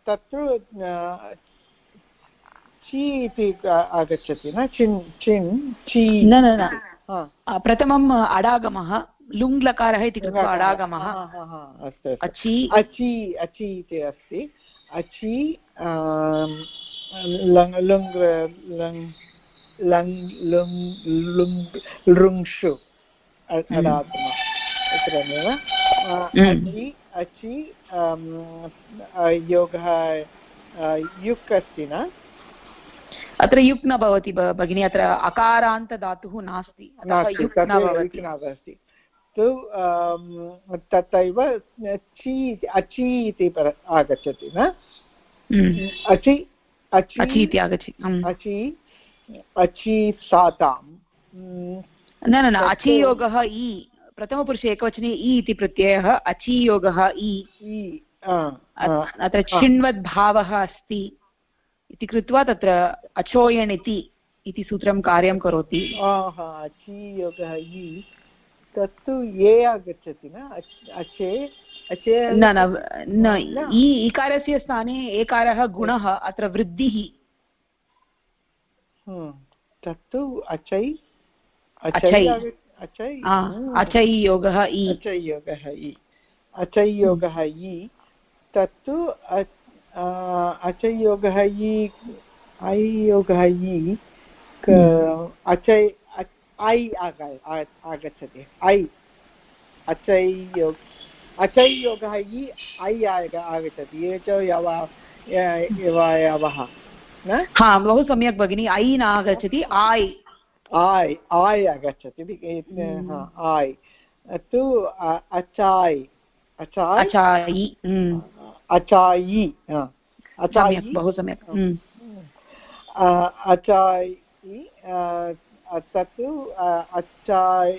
तत्र ची इति आगच्छति न? चिन् चिन् ची। न न न। प्रथमम् अडागमः लुङ्लकारः इति कृत्वा अडागमः। अचि। अचि अचि इति अस्ति। अचि लङ् लुङ् लङ् लङ् लुङ् लुङ् लृङ्षु तत्रमेव अचि अचि योगः युक् अस्ति न अत्र युक् न भवति भगिनी अत्र अकारान्तधातुः नास्ति नास्ति तु तथैव ची अचि इति आगच्छति न अचि अचि इति आगच्छति अचि अचि सातां न न न अचियोगः इ। प्रथमपुरुषे एकवचने इ इति प्रत्ययः अचियोगः इ। अत्र चिण्वद्भावः अस्ति। इति कृत्वा तत्र अचोयण् इति इति सूत्रं कार्यं करोति। अचियोगः इ। तत्तु ये आगच्छति न? अचे अचे न न? इ इकारस्य स्थाने एकारः गुणः अत्र वृद्धिः। तत्तु अचै अचै। अचै योगः इ अचै योगः इ अचै योगः इ तत्तु अचयोगः इ ऐ योगः इ अचै ऐ आगच्छति। ऐ अचै योग अचै योगः इ ऐ आगच्छति। ये च यव यवः। हा बहु सम्यक् भगिनि ऐ न आगच्छति आय्। आय् आय् आगच्छति आय्। तु अचाय्। अचायि? अचायि सम्यक् बहु सम्यक् अचायि तत्तु अचाय्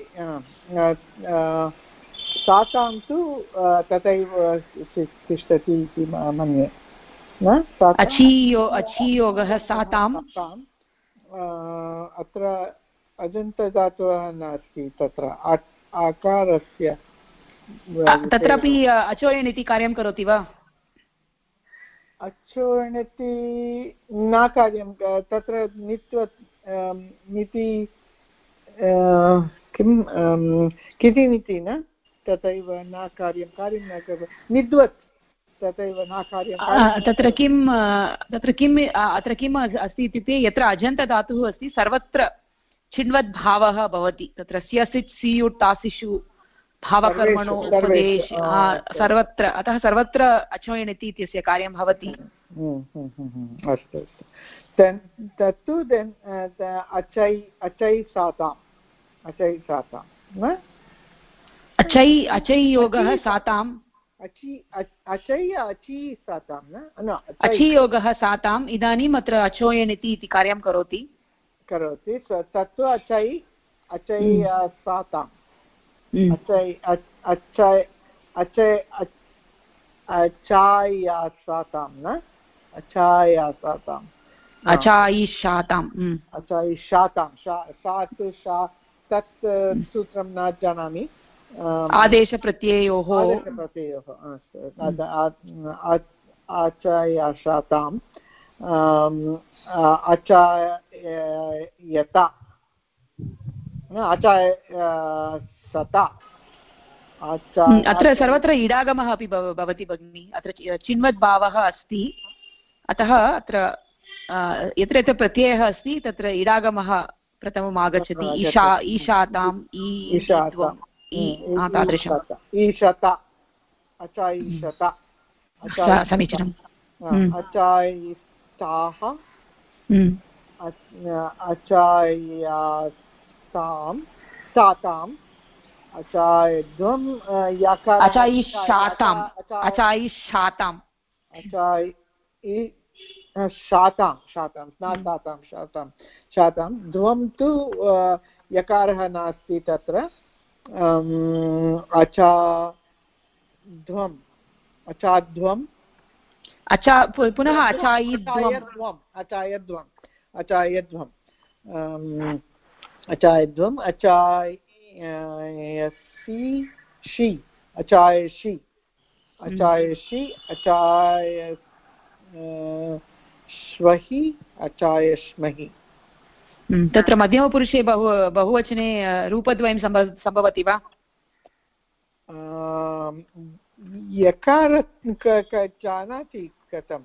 तासां तु तथैव तिष्ठति इति मन्ये। अचीयो अचीयोगः साताम्। अत्र अजन्तधातवः नास्ति तत्र। आकारस्य तत्रापि अचोयन् इति कार्यं करोति वा? अचोणति न कार्यं तत्र नित्व निति किं किति न? तथैव न कार्यं कार्यं न करोति। निद्वत्। तथैव न कार्यं तत्र किं तत्र किम् अत्र किम् अस्ति इत्युक्ते यत्र अजन्तधातुः अस्ति सर्वत्र चिण्वद्भावः भवति। तत्र स्यसित् सियुट् तासिषु भावकर्मणो उपदेश सर्वत्र। अतः सर्वत्र अचोयणति इत्यस्य कार्यं भवति। हम्म, हम्म, हम्म, अस्तु अस्तु। तत्तु देन् अचै अचै साताम्। अचै सातां अचै अचै योगः साताम्। अचै अचि सातां न? अचियोगः साताम् इदानीम् अत्र अचोयनिति इति कार्यं करोति। करोति तत्तु अचै अचै साताम् अचय अचायासातां न अचायासाताम् अचायिषाताम् अचायिषातां सा तु सा तत् सूत्रं न जानामि। आदेशप्रत्ययोः। आदेशप्रत्ययोः आचायासाताम् अचायता अचाय सता हम्म, अत्र सर्वत्र इडागमः अपि भवति भगिनि अत्र चिन्वद्भावः अस्ति अतः अत्र यत्र यत्र प्रत्ययः अस्ति तत्र इडागमः प्रथमम् आगच्छति ईशा ईशाताम् हम्म, तादृशम् ईशत हम्म। समीचीनम् अचायिष्टाः अचायासां साताम् अचायध्वम् अचायिषाताम् अचायिषाताम् अचायि शातां शातां स्नातातां शातां शातां ध्वं तु यकारः नास्ति तत्र अचाध्वम् अचाध्वम्। अचा पुनः अचायिध्वम्। अचायध्वम् अचायध्वम् अचायध्वम्। अचाय सी शी अचायषि अचायषि अचाय श्वहि अचायश्महि। हम्म, तत्र मध्यमपुरुषे बहु बहुवचने रूपद्वयं सम्भवति वा? यकार जानाति कथं?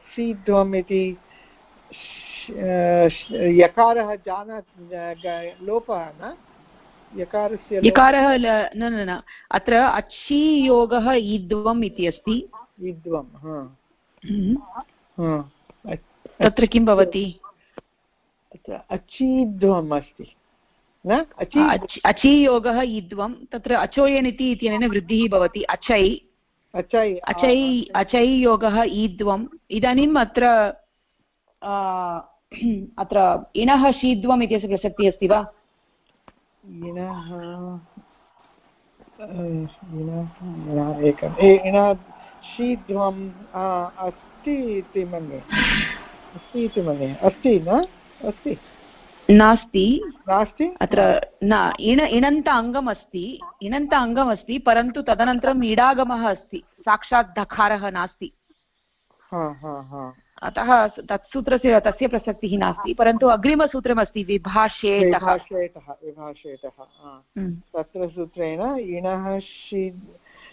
सीध्वम् इति यकारः जाना लोपः न? यकारस्य यकारः न न न। अत्र अच्छी योगः ईद्वम् इति अस्ति। ईद्वं हम्म। तत्र किं भवति? अचीध्वम् अस्ति न? अचीयोगः ईद्वं तत्र अचोयन् इति इत्यनेन वृद्धिः भवति अचै। अचै अचै अचै। योगः ईद्वम् इदानीम् अत्र अत्र इनः शीद्वम् इत्यस्य प्रसक्तिः अस्ति वा? इनः एकम् शीध्वम् अस्ति इति मन्ये। अस्ति इति मन्ये। अस्ति न? अस्ति। नास्ति। नास्ति? अत्र न इण इणन्त अङ्गम् अस्ति इणन्त अङ्गम् अस्ति परन्तु तदनन्तरम् इडागमः अस्ति। साक्षात् धकारः नास्ति। अतः तत् सूत्रस्य तस्य प्रसक्तिः नास्ति। परन्तु अग्रिमसूत्रमस्ति विभाषेतः। विभाषेतः हम्म। तत्र सूत्रेण इणः शी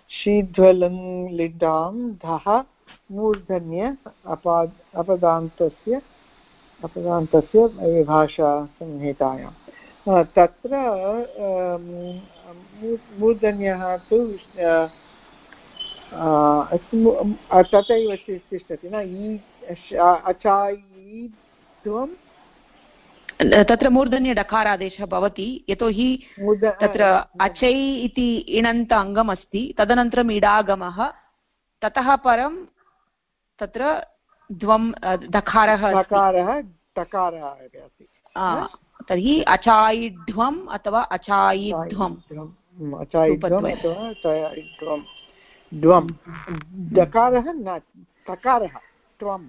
शीध्वलन् लिडां धः मूर्धन्य अपा अपदान्तस्य अपदान्तस्य विभाषासंहितायां तत्र मूर्धन्यः तु तथैव तिष्ठति न? अचायित्वं? तत्र मूर्धन्यडकारादेशः भवति यतोहि तत्र अचै इति इणन्त अङ्गम् अस्ति तदनन्तरम् इडागमः ततः परं तत्र द्वं दकारः दकारः टकारः अस्ति। तर्हि अचायिध्वम् अथवा अचायिध्वम्। द्वम्। डकारः न टकारः त्वं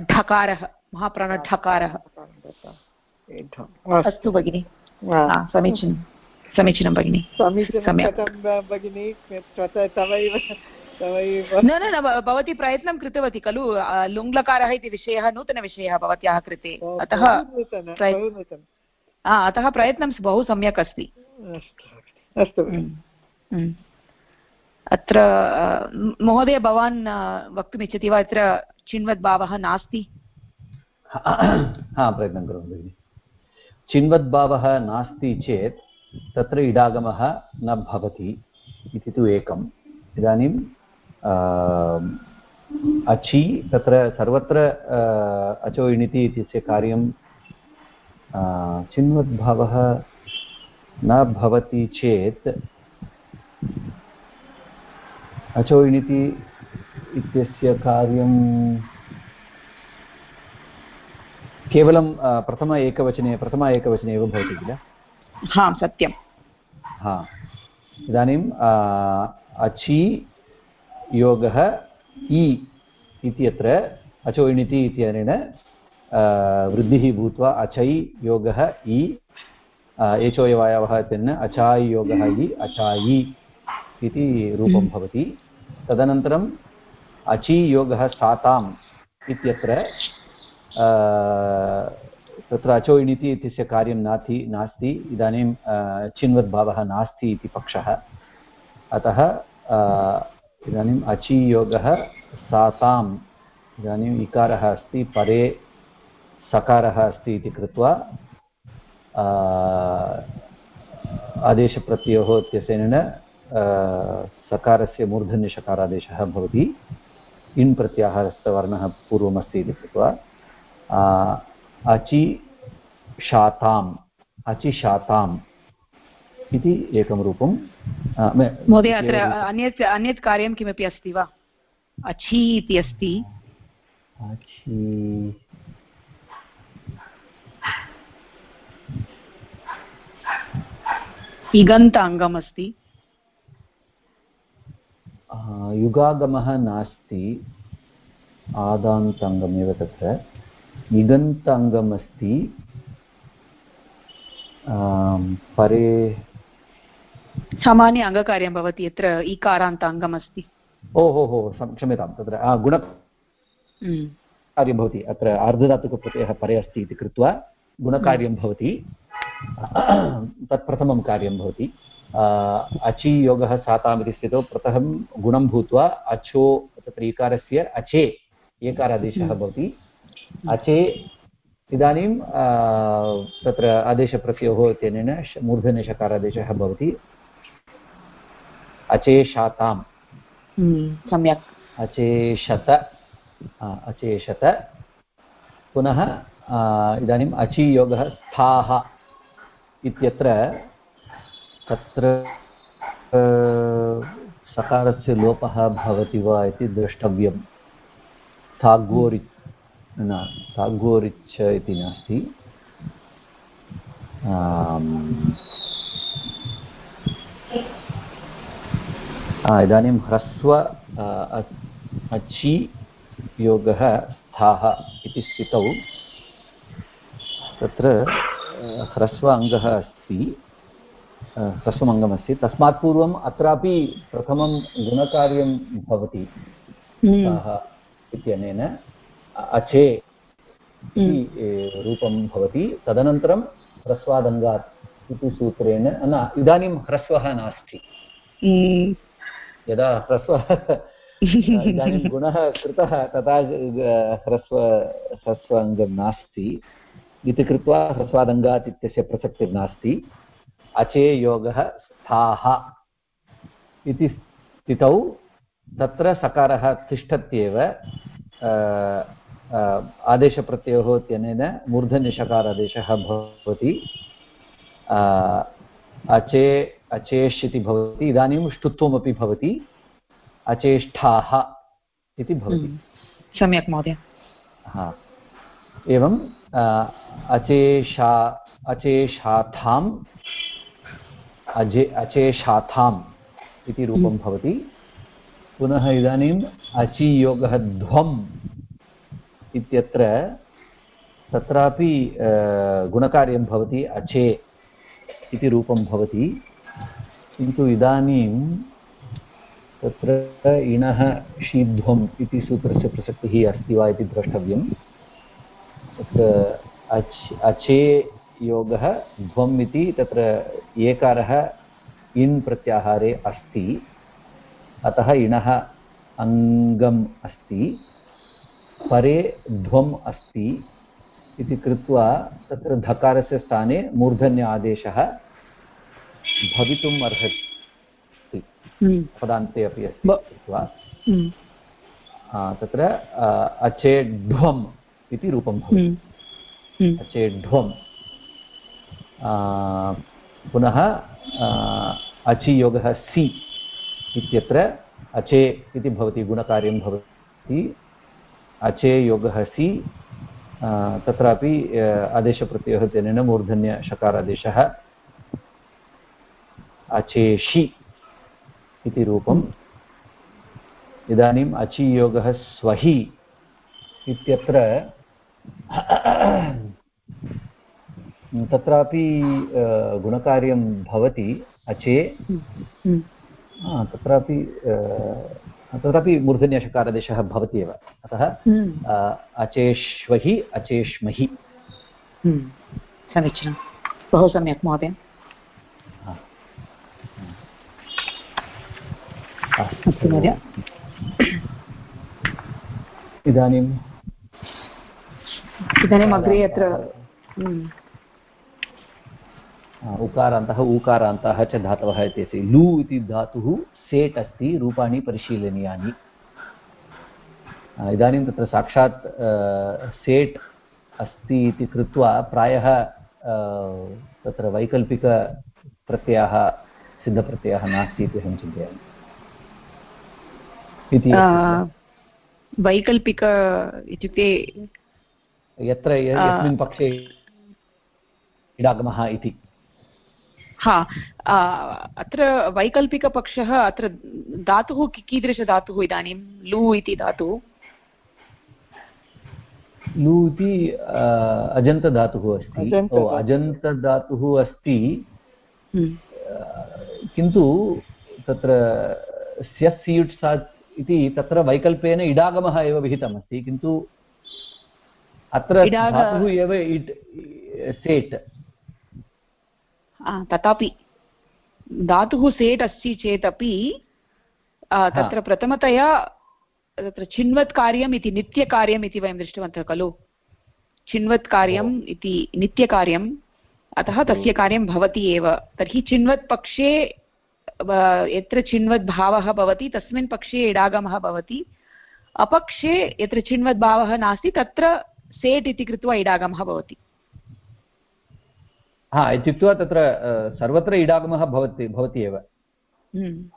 ढकारः महाप्राणढकारः अस्तु भगिनि। समीचीनं समीचीनं भगिनि। समीचीनं भगिनि? तवैव न न न भवती प्रयत्नं कृतवती खलु लुङ्लकारः इति विषयः नूतनविषयः भवत्याः कृते। अतः अतः प्रयत्नं बहु सम्यक् अस्ति। अस्तु अत्र महोदय भवान् वक्तुमिच्छति वा? अत्र चिन्वद्भावः नास्ति? हा प्रयत्नं करोमि भगिनि। चिन्वद्भावः नास्ति चेत् तत्र इडागमः न भवति इति तु एकम्। इदानीं अचि तत्र सर्वत्र अचो इणिति इत्यस्य कार्यं चिन्वद्भावः न भवति चेत् अचो इणिति इत्यस्य कार्यं केवलं प्रथम एकवचने प्रथम एकवचने एव भवति किल? हा सत्यं हा। इदानीम् अचि योगः इ इत्यत्र अचो इणिति इत्यनेन वृद्धिः भूत्वा अचै योगः इ एचोयवायवः इत्यनेन अचायि योगः इ, अचायि इति रूपं भवति। तदनन्तरम् अचि योगः साताम् इत्यत्र तत्र अचो इणिति इत्यस्य कार्यं नास्ति नास्ति। इदानीं चिन्वद्भावः नास्ति इति पक्षः। अतः इदानीम् अचि योगः साताम्, इदानीम् इकारः अस्ति, परे सकारः अस्ति इति कृत्वा आदेशप्रत्ययोः इत्यनेन सकारस्य मूर्धन्यषकारादेशः भवति, इन् प्रत्याहारस्थवर्णः पूर्वमस्ति इति कृत्वा अचि शाताम् अचिशाताम् इति एकं रूपं। महोदय अत्र अन्यत् अन्यत् कार्यं किमपि अस्ति वा? अचि इति अस्ति। इगन्त अङ्गमस्ति युगागमः नास्ति। आदान्तङ्गमेव तत्र। इगन्ताङ्गम् अस्ति परे सामान्य अङ्गकार्यं भवति यत्र ईकारान्ताङ्गम् अस्ति ओ हो हो क्षम्यतां तत्र गुणकार्यं भवति अत्र अर्धधातुकप्रत्ययः परे अस्ति इति कृत्वा गुणकार्यं भवति। तत् प्रथमं कार्यं भवति। अचि योगः साताम् इति स्थितौ प्रथमं गुणं भूत्वा अचो तत्र इकारस्य अचे एकारादेशः भवति। अचे इदानीं तत्र आदेशप्रत्ययोः इत्यनेन मूर्धन्यषकारादेशः भवति। अचेशाताम् सम्यक्। अचेशत अचेषत। पुनः इदानीम् अचियोगः स्थाः इत्यत्र तत्र सकारस्य लोपः भवति वा इति द्रष्टव्यं थाग्वोरि न ताग्वोरिच् इति नास्ति। इदानीं ह्रस्व अचि योगः स्थाः इति स्थितौ। तत्र ह्रस्व अङ्गः अस्ति। ह्रस्वमङ्गमस्ति। तस्मात् पूर्वम् अत्रापि प्रथमं गुणकार्यं भवति। हम्म। इत्यनेन अचे रूपं भवति। तदनन्तरं ह्रस्वादङ्गात् इति सूत्रेण न इदानीं ह्रस्वः नास्ति। यदा ह्रस्वः इदानीं गुणः कृतः तथा ह्रस्व ह्रस्वाङ्गं नास्ति। इति कृत्वा ह्रस्वादङ्गात् इत्यस्य प्रसक्तिर्नास्ति अचे योगः स्थाः इति स्थितौ। तत्र सकारः तिष्ठत्येव। आदेशप्रत्ययोः इत्यनेन मूर्धन्यषकारादेशः भवति। अचे अचेष् इति भवति इदानीं ष्टुत्वमपि भवति अचेष्टाः इति भवति। हम्म। सम्यक् महोदय। हा। एवम् अचेषा अचेषाथाम् अजे अचेषाथाम् इति रूपं हम्म। भवति। पुनः इदानीम् अचियोगः ध्वम् इत्यत्र तत्रापि गुणकार्यं भवति अचे इति रूपं भवति। किन्तु इदानीं तत्र इणः शीध्वम् इति सूत्रस्य प्रसक्तिः अस्ति वा इति द्रष्टव्यं। तत्र अच्, अचे योगः ध्वम् इति तत्र एकारः इन् प्रत्याहारे अस्ति। अतः इणः अङ्गम् अस्ति। परे ध्वम् अस्ति इति कृत्वा तत्र धकारस्य स्थाने मूर्धन्य आदेशः भवितुम् अर्हति। हम्म। पदान्ते अपि अस्ति हम्म, तत्र अचेढ्वम् इति रूपं भवति। हम्म, अचेढ्वम्। पुनः अचियोगः सि इत्यत्र अचे इति भवति गुणकार्यं भवति। अचे योगः सि तत्रापि आदेशप्रत्ययः तेन मूर्धन्यषकारादेशः अचेषि इति रूपम्। इदानीम् अचियोगः स्वहि इत्यत्र तत्रापि गुणकार्यं भवति अचे। हम्म, आ, तत्रापि तत्रापि मूर्धन्यषकारादेशः भवति एव। अतः हम्म, अचेष्वहि अचेष्महि हम्म। समीचीनं। बहु सम्यक् महोदय। अस्तु महोदय इदानीं इदानीम् अग्रे अत्र उकारान्तः ऊकारान्तः च धातवः इति अस्ति लु इति धातुः सेट् अस्ति रूपाणि परिशीलनीयानि इदानीं तत्र साक्षात् सेट् अस्ति इति कृत्वा प्रायः तत्र वैकल्पिकप्रत्ययः सिद्धप्रत्ययः नास्ति इति अहं चिन्तयामि इति वैकल्पिक इत्युक्ते यत्र यस्मिन् पक्षे इडागमः इति। हा अत्र वैकल्पिकपक्षः अत्र धातुः कि- कीदृशधातुः इदानीं? लु इति धातुः? लु इति अजन्तधातुः अस्ति। अजन्तधातुः। अस्ति। हम्म, किन्तु तत्र स्यस् स्यूट् सात् इति तत्र वैकल्पेन इडागमः एव विहितमस्ति किन्तु अत्र धातुः एव इट् सेट्। तथापि धातुः सेट् अस्ति चेदपि तत्र प्रथमतया तत्र चिन्वत् कार्यम् इति नित्यकार्यम् इति वयं दृष्टवन्तः खलु। चिन्वत् कार्यम् इति नित्यकार्यम् अतः तस्य कार्यं भवति एव। तर्हि चिन्वत् पक्षे यत्र चिन्वत् भावः भवति तस्मिन् पक्षे इडागमः भवति। अपक्षे यत्र चिन्वत् भावः नास्ति तत्र सेट् इति कृत्वा इडागमः भवति। हा इत्युक्त्वा तत्र सर्वत्र इडागमः भवति भवति एव। हम्म।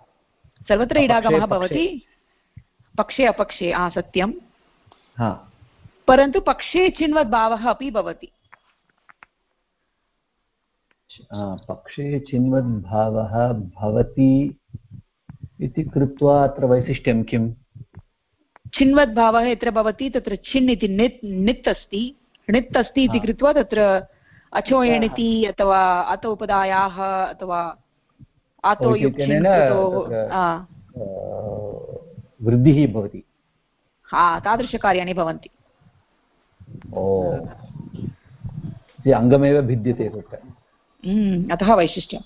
सर्वत्र इडागमः। भवति? पक्षे अपक्षे आ सत्यं हा। परन्तु पक्षे चिन्वद्भावः अपि भवति। पक्षे चिन्वद्भावः भवति इति कृत्वा अत्र वैशिष्ट्यं किम्? चिन्वद्भावः यत्र भवति तत्र छिन् इति नित् नित् अस्ति। णित् अस्ति इति कृत्वा तत्र अचो एणिति अथवा अत उपदायाः अथवा आतो वृद्धिः भवति। हा तादृशकार्याणि भवन्ति। ओ। अङ्गमेव भिद्यते तत्र। अतः वैशिष्ट्यम्।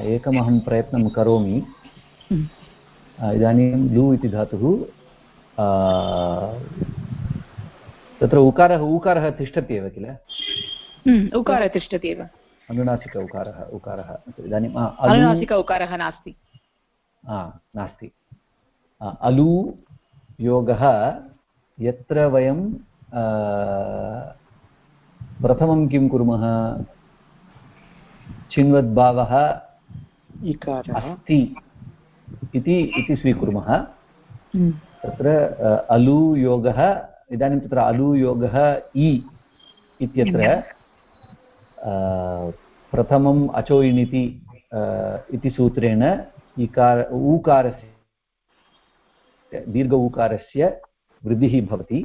एकमहं प्रयत्नं करोमि। हम्म। इदानीं लु इति धातुः तत्र उकारः उकारः तिष्ठति एव किल? हम्म, उकारः तिष्ठति एव। अनुनासिक उकारः उकारः। इदानीम् अनुनासिक उकारः नास्ति। नास्ति। अलु योगः यत्र वयं प्रथमं किं कुर्मः? चिन्वद्भावः इकारः। अस्ति इति इति स्वीकुर्मः। हम्म, तत्र अलुयोगः इदानीं तत्र अलुयोगः इ इत्यत्र प्रथमम् अचो इणिति अ, इति सूत्रेण इकार ऊकारस्य दीर्घ ऊकारस्य वृद्धिः भवति।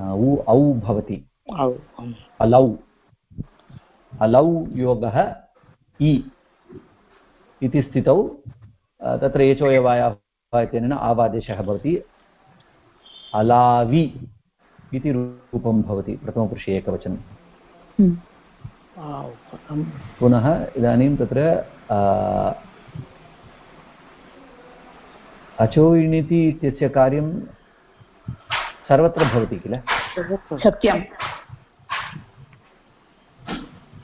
उ औ भवति। अलौ अलौ योगः इ इति स्थितौ तत्र एचोयवायः इत्यनेन आवादेशः भवति अलावि इति रूपं भवति प्रथमपुरुषे एकवचनं। पुनः इदानीं तत्र अचोयिणिति इत्यस्य कार्यं सर्वत्र भवति किल सत्यं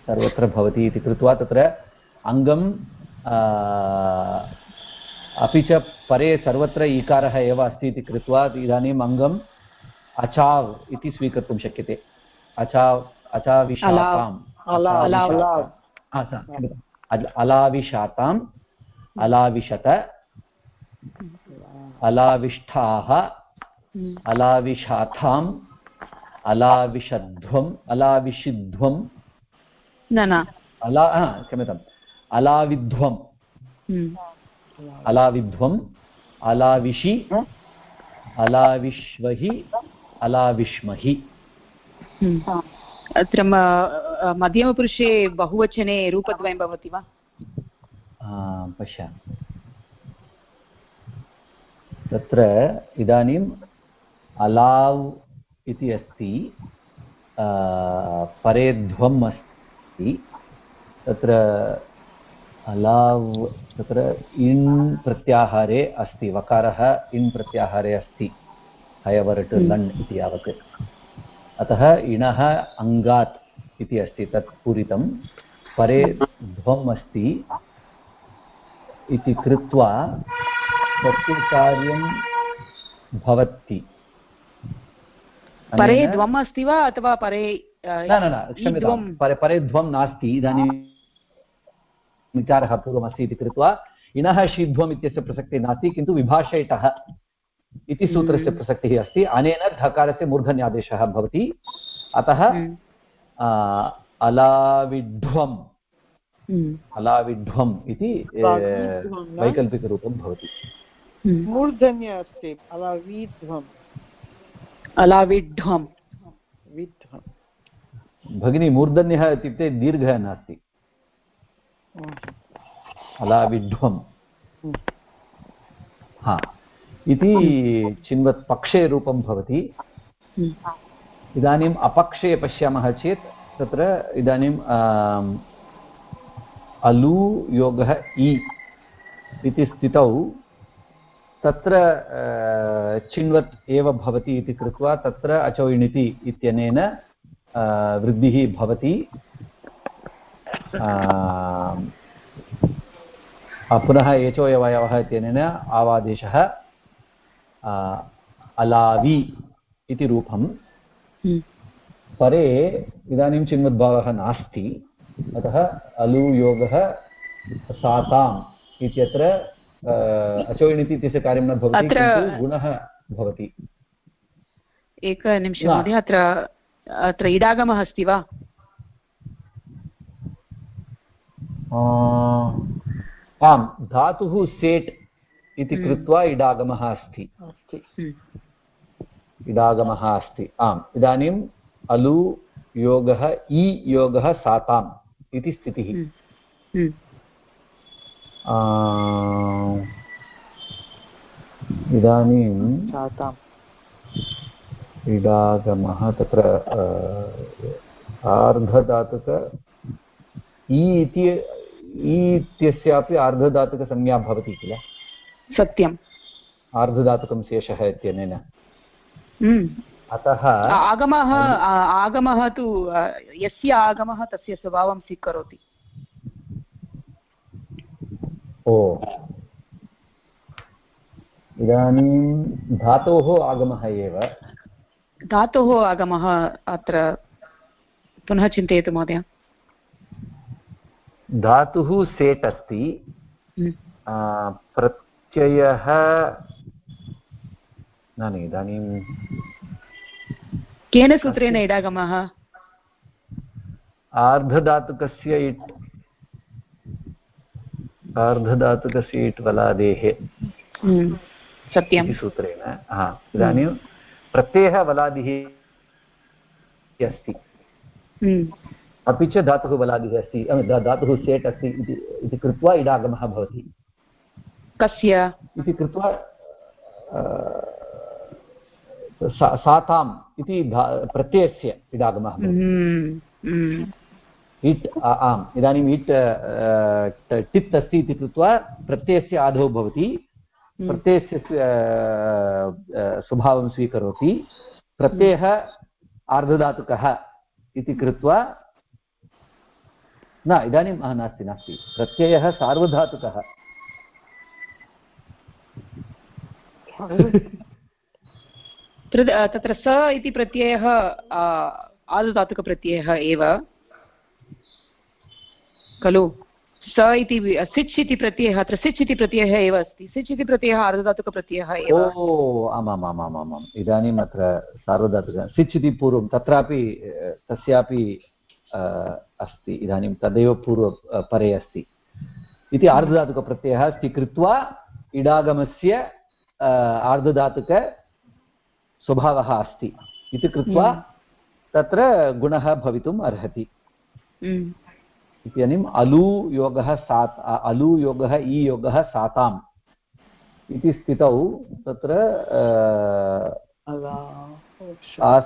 सर्वत्र भवति इति कृत्वा तत्र अङ्गं अपि च परे सर्वत्र ईकारः एव अस्ति इति कृत्वा इदानीम् अङ्गम् अचाव् इति स्वीकर्तुं शक्यते। अचाव् अचाविशाताम्। अलाविशाताम्। अलाविशत अलाविष्ठाः अलाविशाथाम् अलाविषध्वम् अलाविषिध्वं न न। अला क्षम्यताम्। अलाविध्वम्। अलाविध्वम् अलाविषि अलाविश्वहि अलाविष्महि। अत्र मध्यमपुरुषे बहुवचने रूपद्वयं भवति वा? पश्यामि। तत्र इदानीम् अलाव् इति अस्ति परेध्वम् अस्ति तत्र अलाव् तत्र इन् प्रत्याहारे अस्ति वकारः इन् प्रत्याहारे अस्ति हयवरट्। लण् इति यावत्। अतः इणः अङ्गात् इति अस्ति तत् पूरितं। परे ध्वम् अस्ति इति कृत्वा तस्य कार्यं भवति। परे द्वम् अस्ति वा अथवा परे न न क्षम्यतां। परे परे ध्वं नास्ति। इदानीं विचारः पूर्वमस्ति इति कृत्वा इनः शीध्वम् इत्यस्य प्रसक्तिः नास्ति किन्तु विभाषयितः इति सूत्रस्य हम्म। प्रसक्तिः अस्ति। अनेन धकारस्य मूर्धन्यादेशः भवति। अतः हम्म। अलाविध्वम्। हम्म। अलाविध्वम् इति वैकल्पिकरूपं भवति। मूर्धन्य अस्ति अलाविध्वम्। अलाविध्वम् भगिनी मूर्धन्यः इत्युक्ते दीर्घः नास्ति। अलाविध्वम् हा। इति चिन्वत् पक्षे रूपं भवति। इदानीम् अपक्षे पश्यामः चेत् तत्र इदानीम् अलू योगः इ इति स्थितौ। तत्र चिण्वत् एव भवति इति कृत्वा तत्र अचौयिणिति इत्यनेन वृद्धिः भवति। पुनः एचोयवयवः इत्यनेन आवादेशः अलावि इति रूपं हम्म। परे इदानीं चिन्वद्भावः नास्ति। अतः अलुयोगः साताम् इत्यत्र अचोयिणिति इत्यस्य कार्यं न भवति गुणः भवति। एकनिमिषं महोदय अत्र अत्र इडागमः अस्ति वा? आम् धातुः सेट् इति हम्म। कृत्वा इडागमः अस्ति। हम्म। इडागमः अस्ति। आम् इदानीम् अलु योगः इ योगः साताम् इति स्थितिः। इदानीं क्रीडागमः तत्र आर्धधातुक इ इति इत्यस्यापि आर्धधातुकसंज्ञा भवति किल? सत्यम्। आर्धधातुकं शेषः इत्यनेन। हम्म। अतः आगमः आगमः तु यस्य आगमः तस्य स्वभावं स्वीकरोति। ओ। इदानीं धातोः आगमः एव। धातोः आगमः अत्र पुनः चिन्तयतु महोदय। धातुः सेट् अस्ति। हम्म। प्रत्ययः न इदानीं केन सूत्रेण इडागमः? आर्धधातुकस्य इट् सार्धधातुकस्य इट् वलादेः हम्म, सत्यं सूत्रेण हा इदानीं प्रत्ययः वलादिः अस्ति। अपि च धातुः बलादिः अस्ति धातुः सेट् अस्ति इति कृत्वा इडागमः भवति। कस्य? इति कृत्वा साताम् इति प्रत्ययस्य इडागमः। इट् आम्। इदानीम् इट् टित् अस्ति इति कृत्वा प्रत्ययस्य आदौ भवति हम्म। प्रत्ययस्य स्वभावं स्वीकरोति। प्रत्ययः आर्धधातुकः इति कृत्वा न इदानीं नास्ति नास्ति। प्रत्ययः सार्वधातुकः। तत्र स इति प्रत्ययः आदुधातुकप्रत्ययः एव। खलु? स इति सिच् इति प्रत्ययः अत्र सिच् इति प्रत्ययः एव अस्ति। सिच् इति प्रत्ययः आर्धधातुकप्रत्ययः एव। ओ आमामामामाम् इदानीम् अत्र सार्वधातुक सिच् इति पूर्वं तत्रापि तस्यापि अस्ति। इदानीं तदेव पूर्व परे अस्ति। इति आर्धधातुकप्रत्ययः अस्ति कृत्वा इडागमस्य आर्धधातुक स्वभावः अस्ति। इति कृत्वा हम्म। तत्र गुणः भवितुम् अर्हति। हम्म। इदानीम् अलु योगः सात् अलु योगः इ योगः साताम् इति स्थितौ तत्र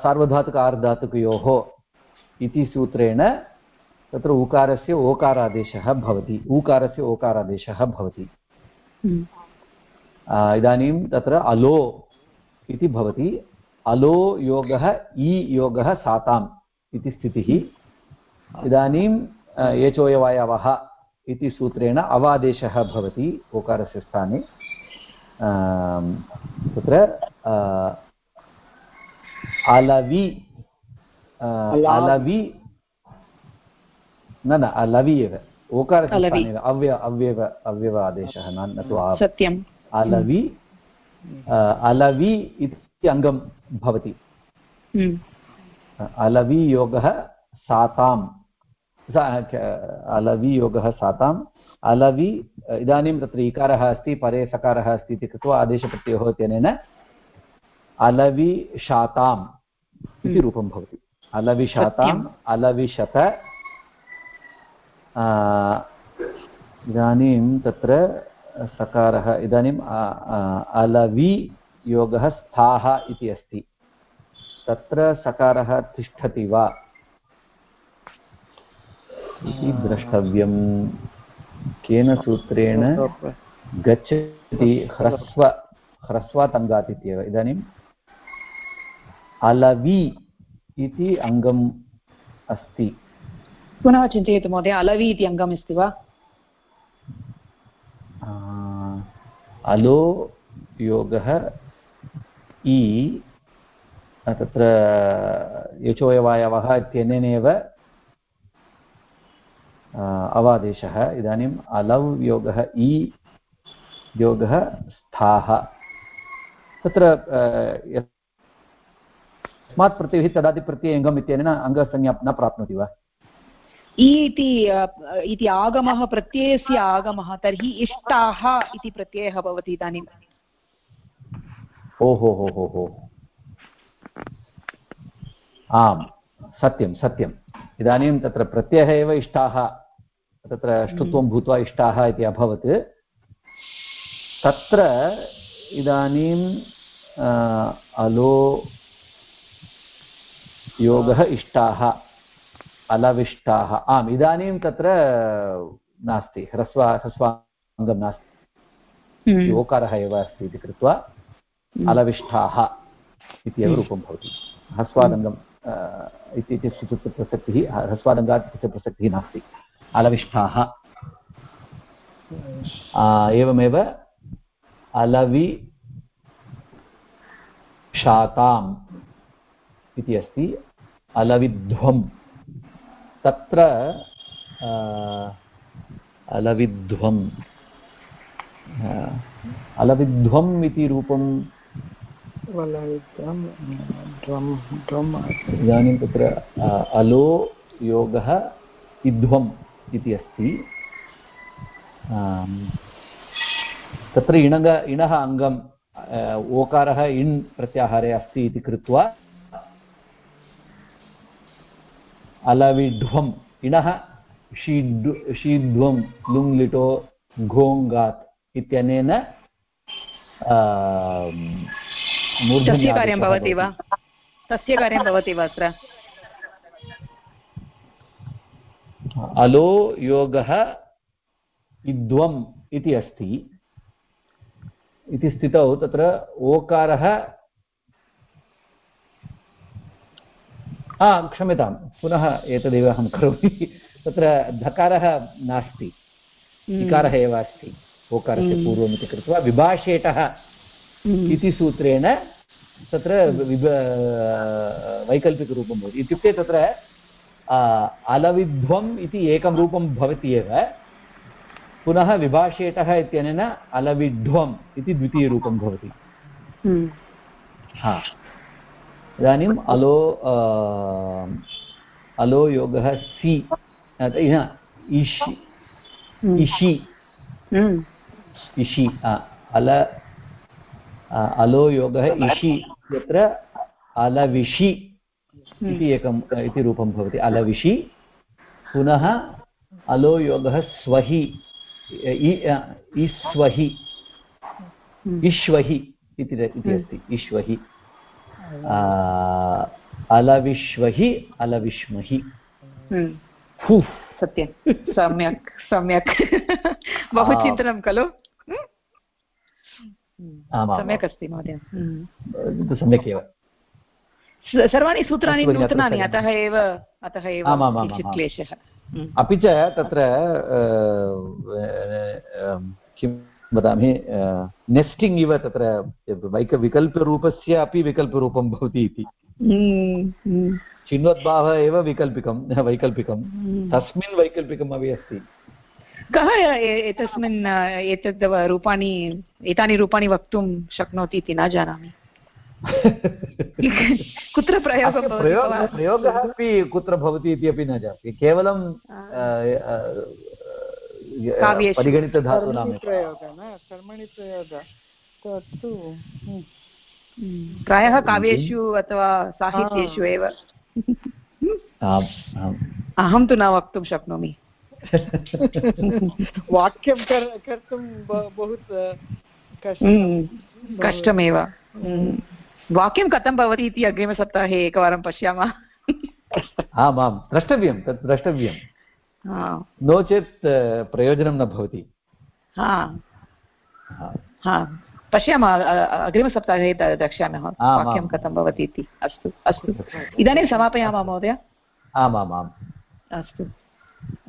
सार्वधातुक आर्धातुकयोः इति सूत्रेण तत्र उकारस्य ओकारादेशः भवति ऊकारस्य ओकारादेशः भवति। हम्म। इदानीं तत्र अलो इति भवति अलो योगः इ योगः साताम् इति स्थितिः। इदानीं एचोयवायवः इति सूत्रेण अवादेशः भवति ओकारस्य स्थाने। तत्र अलवि अलवि न न अलवि एव। ओकारस्य स्थाने अव्य अव्यव अव्यव आदेशः न तु सत्यम्। अलवि अलवि इति अङ्गं भवति। हम्म। अलवि योगः साताम्। अलवि योगः साताम्। अलवि इदानीं तत्र इकारः अस्ति परे सकारः अस्ति इति कृत्वा आदेशप्रत्ययोः इत्यनेन अलवि शाताम् इति हम्म। रूपं भवति। अलविशाताम् अलविशत इदानीं तत्र सकारः इदानीम् अलवि योगः स्थाः इति अस्ति। तत्र सकारः तिष्ठति वा? इति द्रष्टव्यं केन सूत्रेण गच्छति ह्रस्व ह्रस्वात् इत्येव। इदानीम् अलवि इति अङ्गम् अस्ति। पुनः चिन्तयतु महोदय अलवि इति अङ्गम् अस्ति वा? अलो योगः इ तत्र यचोयवायवः इत्यनेनेव अवादेशः इदानीम् अलव् योगः इ योगः स्थाः। तत्र यस्मात् प्रत्ययः तदादिप्रत्ययङ्गम् इत्यनेन अङ्गसंज्ञा न प्राप्नोति वा? इति आगमः प्रत्ययस्य आगमः तर्हि इष्टाः इति प्रत्ययः भवति इदानीम् ओहो हो हो हो। आम् सत्यं सत्यम्। इदानीं तत्र प्रत्ययः एव इष्टाः। तत्र अष्टुत्वं हम्म। भूत्वा इष्टाः इति अभवत् तत्र इदानीं अलो योगः इष्टाः अलविष्टाः आम् इदानीं तत्र नास्ति ह्रस्व ह्रस्वाङ्गं नास्ति हम्म। ओकारः एव अस्ति इति कृत्वा हम्म। अलविष्ठाः इत्येव हम्म। रूपं भवति ह्रस्वादङ्गम् इति प्रसक्तिः ह्रस्वादङ्गात् इत्यस्य प्रसक्तिः नास्ति अलविष्ठाः। एवमेव अलवि शाताम् इति अस्ति। अलविध्वम्। तत्र अलविध्वम्। अलविध्वम् इति रूपम् इदानीं तत्र अलो योगः इध्वम्। इति अस्ति। तत्र इणग इणः अङ्गम् ओकारः इण् प्रत्याहारे अस्ति इति कृत्वा अलविढ्वम् इणः शीड् शीध्वं लुङ् लिटो घोङ्गात् इत्यनेन तस्य कार्यं भवति वा? तस्य कार्यं भवति वा अत्र? अलो योगः इद्वम् इति अस्ति। इति स्थितौ तत्र ओकारः। क्षम्यतां पुनः एतदेव अहं करोमि। तत्र धकारः नास्ति। हम्म। इकारः एव अस्ति। ओकारस्य हम्म। पूर्वमिति कृत्वा विभाषेटः हम्म। इति सूत्रेण तत्र वैकल्पिकरूपं भवति। इत्युक्ते तत्र अलविध्वम् इति एकं रूपं भवति एव। पुनः विभाषेटः इत्यनेन अलविध्वम् इति द्वितीयरूपं भवति। हा। इदानीम् अलो अलो योगः सि इषि इषि। इषि अल अलो योगः इषि यत्र अलविषि। इति एकम् इति रूपं भवति। अलविषि पुनः अलो योगः स्वहि इस्वहि इष्वहि इति अस्ति इष्वहि अलविश्वहि अलविष्महि सत्यं। सम्यक् सम्यक्। बहु चिन्तनं खलु। सम्यक् अस्ति महोदय। सम्यक् एव। सर्वाणि सूत्राणि नूतनानि अतः एव अतः एव क्लेशः अपि च तत्र किं वदामि नेस्टिङ्ग् इव तत्र वैक विकल्परूपस्य अपि विकल्परूपं भवति इति। चिन्वद्भावः एव विकल्पिकं वैकल्पिकं। तस्मिन् वैकल्पिकम् अपि अस्ति। कः एतस्मिन् एतद् रूपाणि एतानि रूपाणि वक्तुं शक्नोति इति न जानामि। कुत्र प्रयोगः प्रयोगः अपि कुत्र भवति इति अपि न जानामि केवलं परिगणितधातूनां कर्मणि प्रयोगः तत्तु। प्रायः काव्येषु अथवा साहित्येषु एव। अहं तु न वक्तुं शक्नोमि। वाक्यं कर्तुं बहु हम्म, कष्टमेव। वाक्यं कथं भवति इति अग्रिमसप्ताहे एकवारं पश्यामः। आम् आं द्रष्टव्यं तत् द्रष्टव्यं। नो चेत् प्रयोजनं न भवति। पश्यामः अग्रिमसप्ताहे द्रक्ष्यामः वाक्यं कथं भवति इति। अस्तु अस्तु। इदानीं समापयामः महोदय। आमामाम् अस्तु।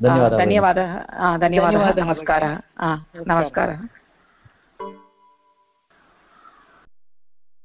धन्यवादः धन्यवादः। नमस्कारः। नमस्कारः।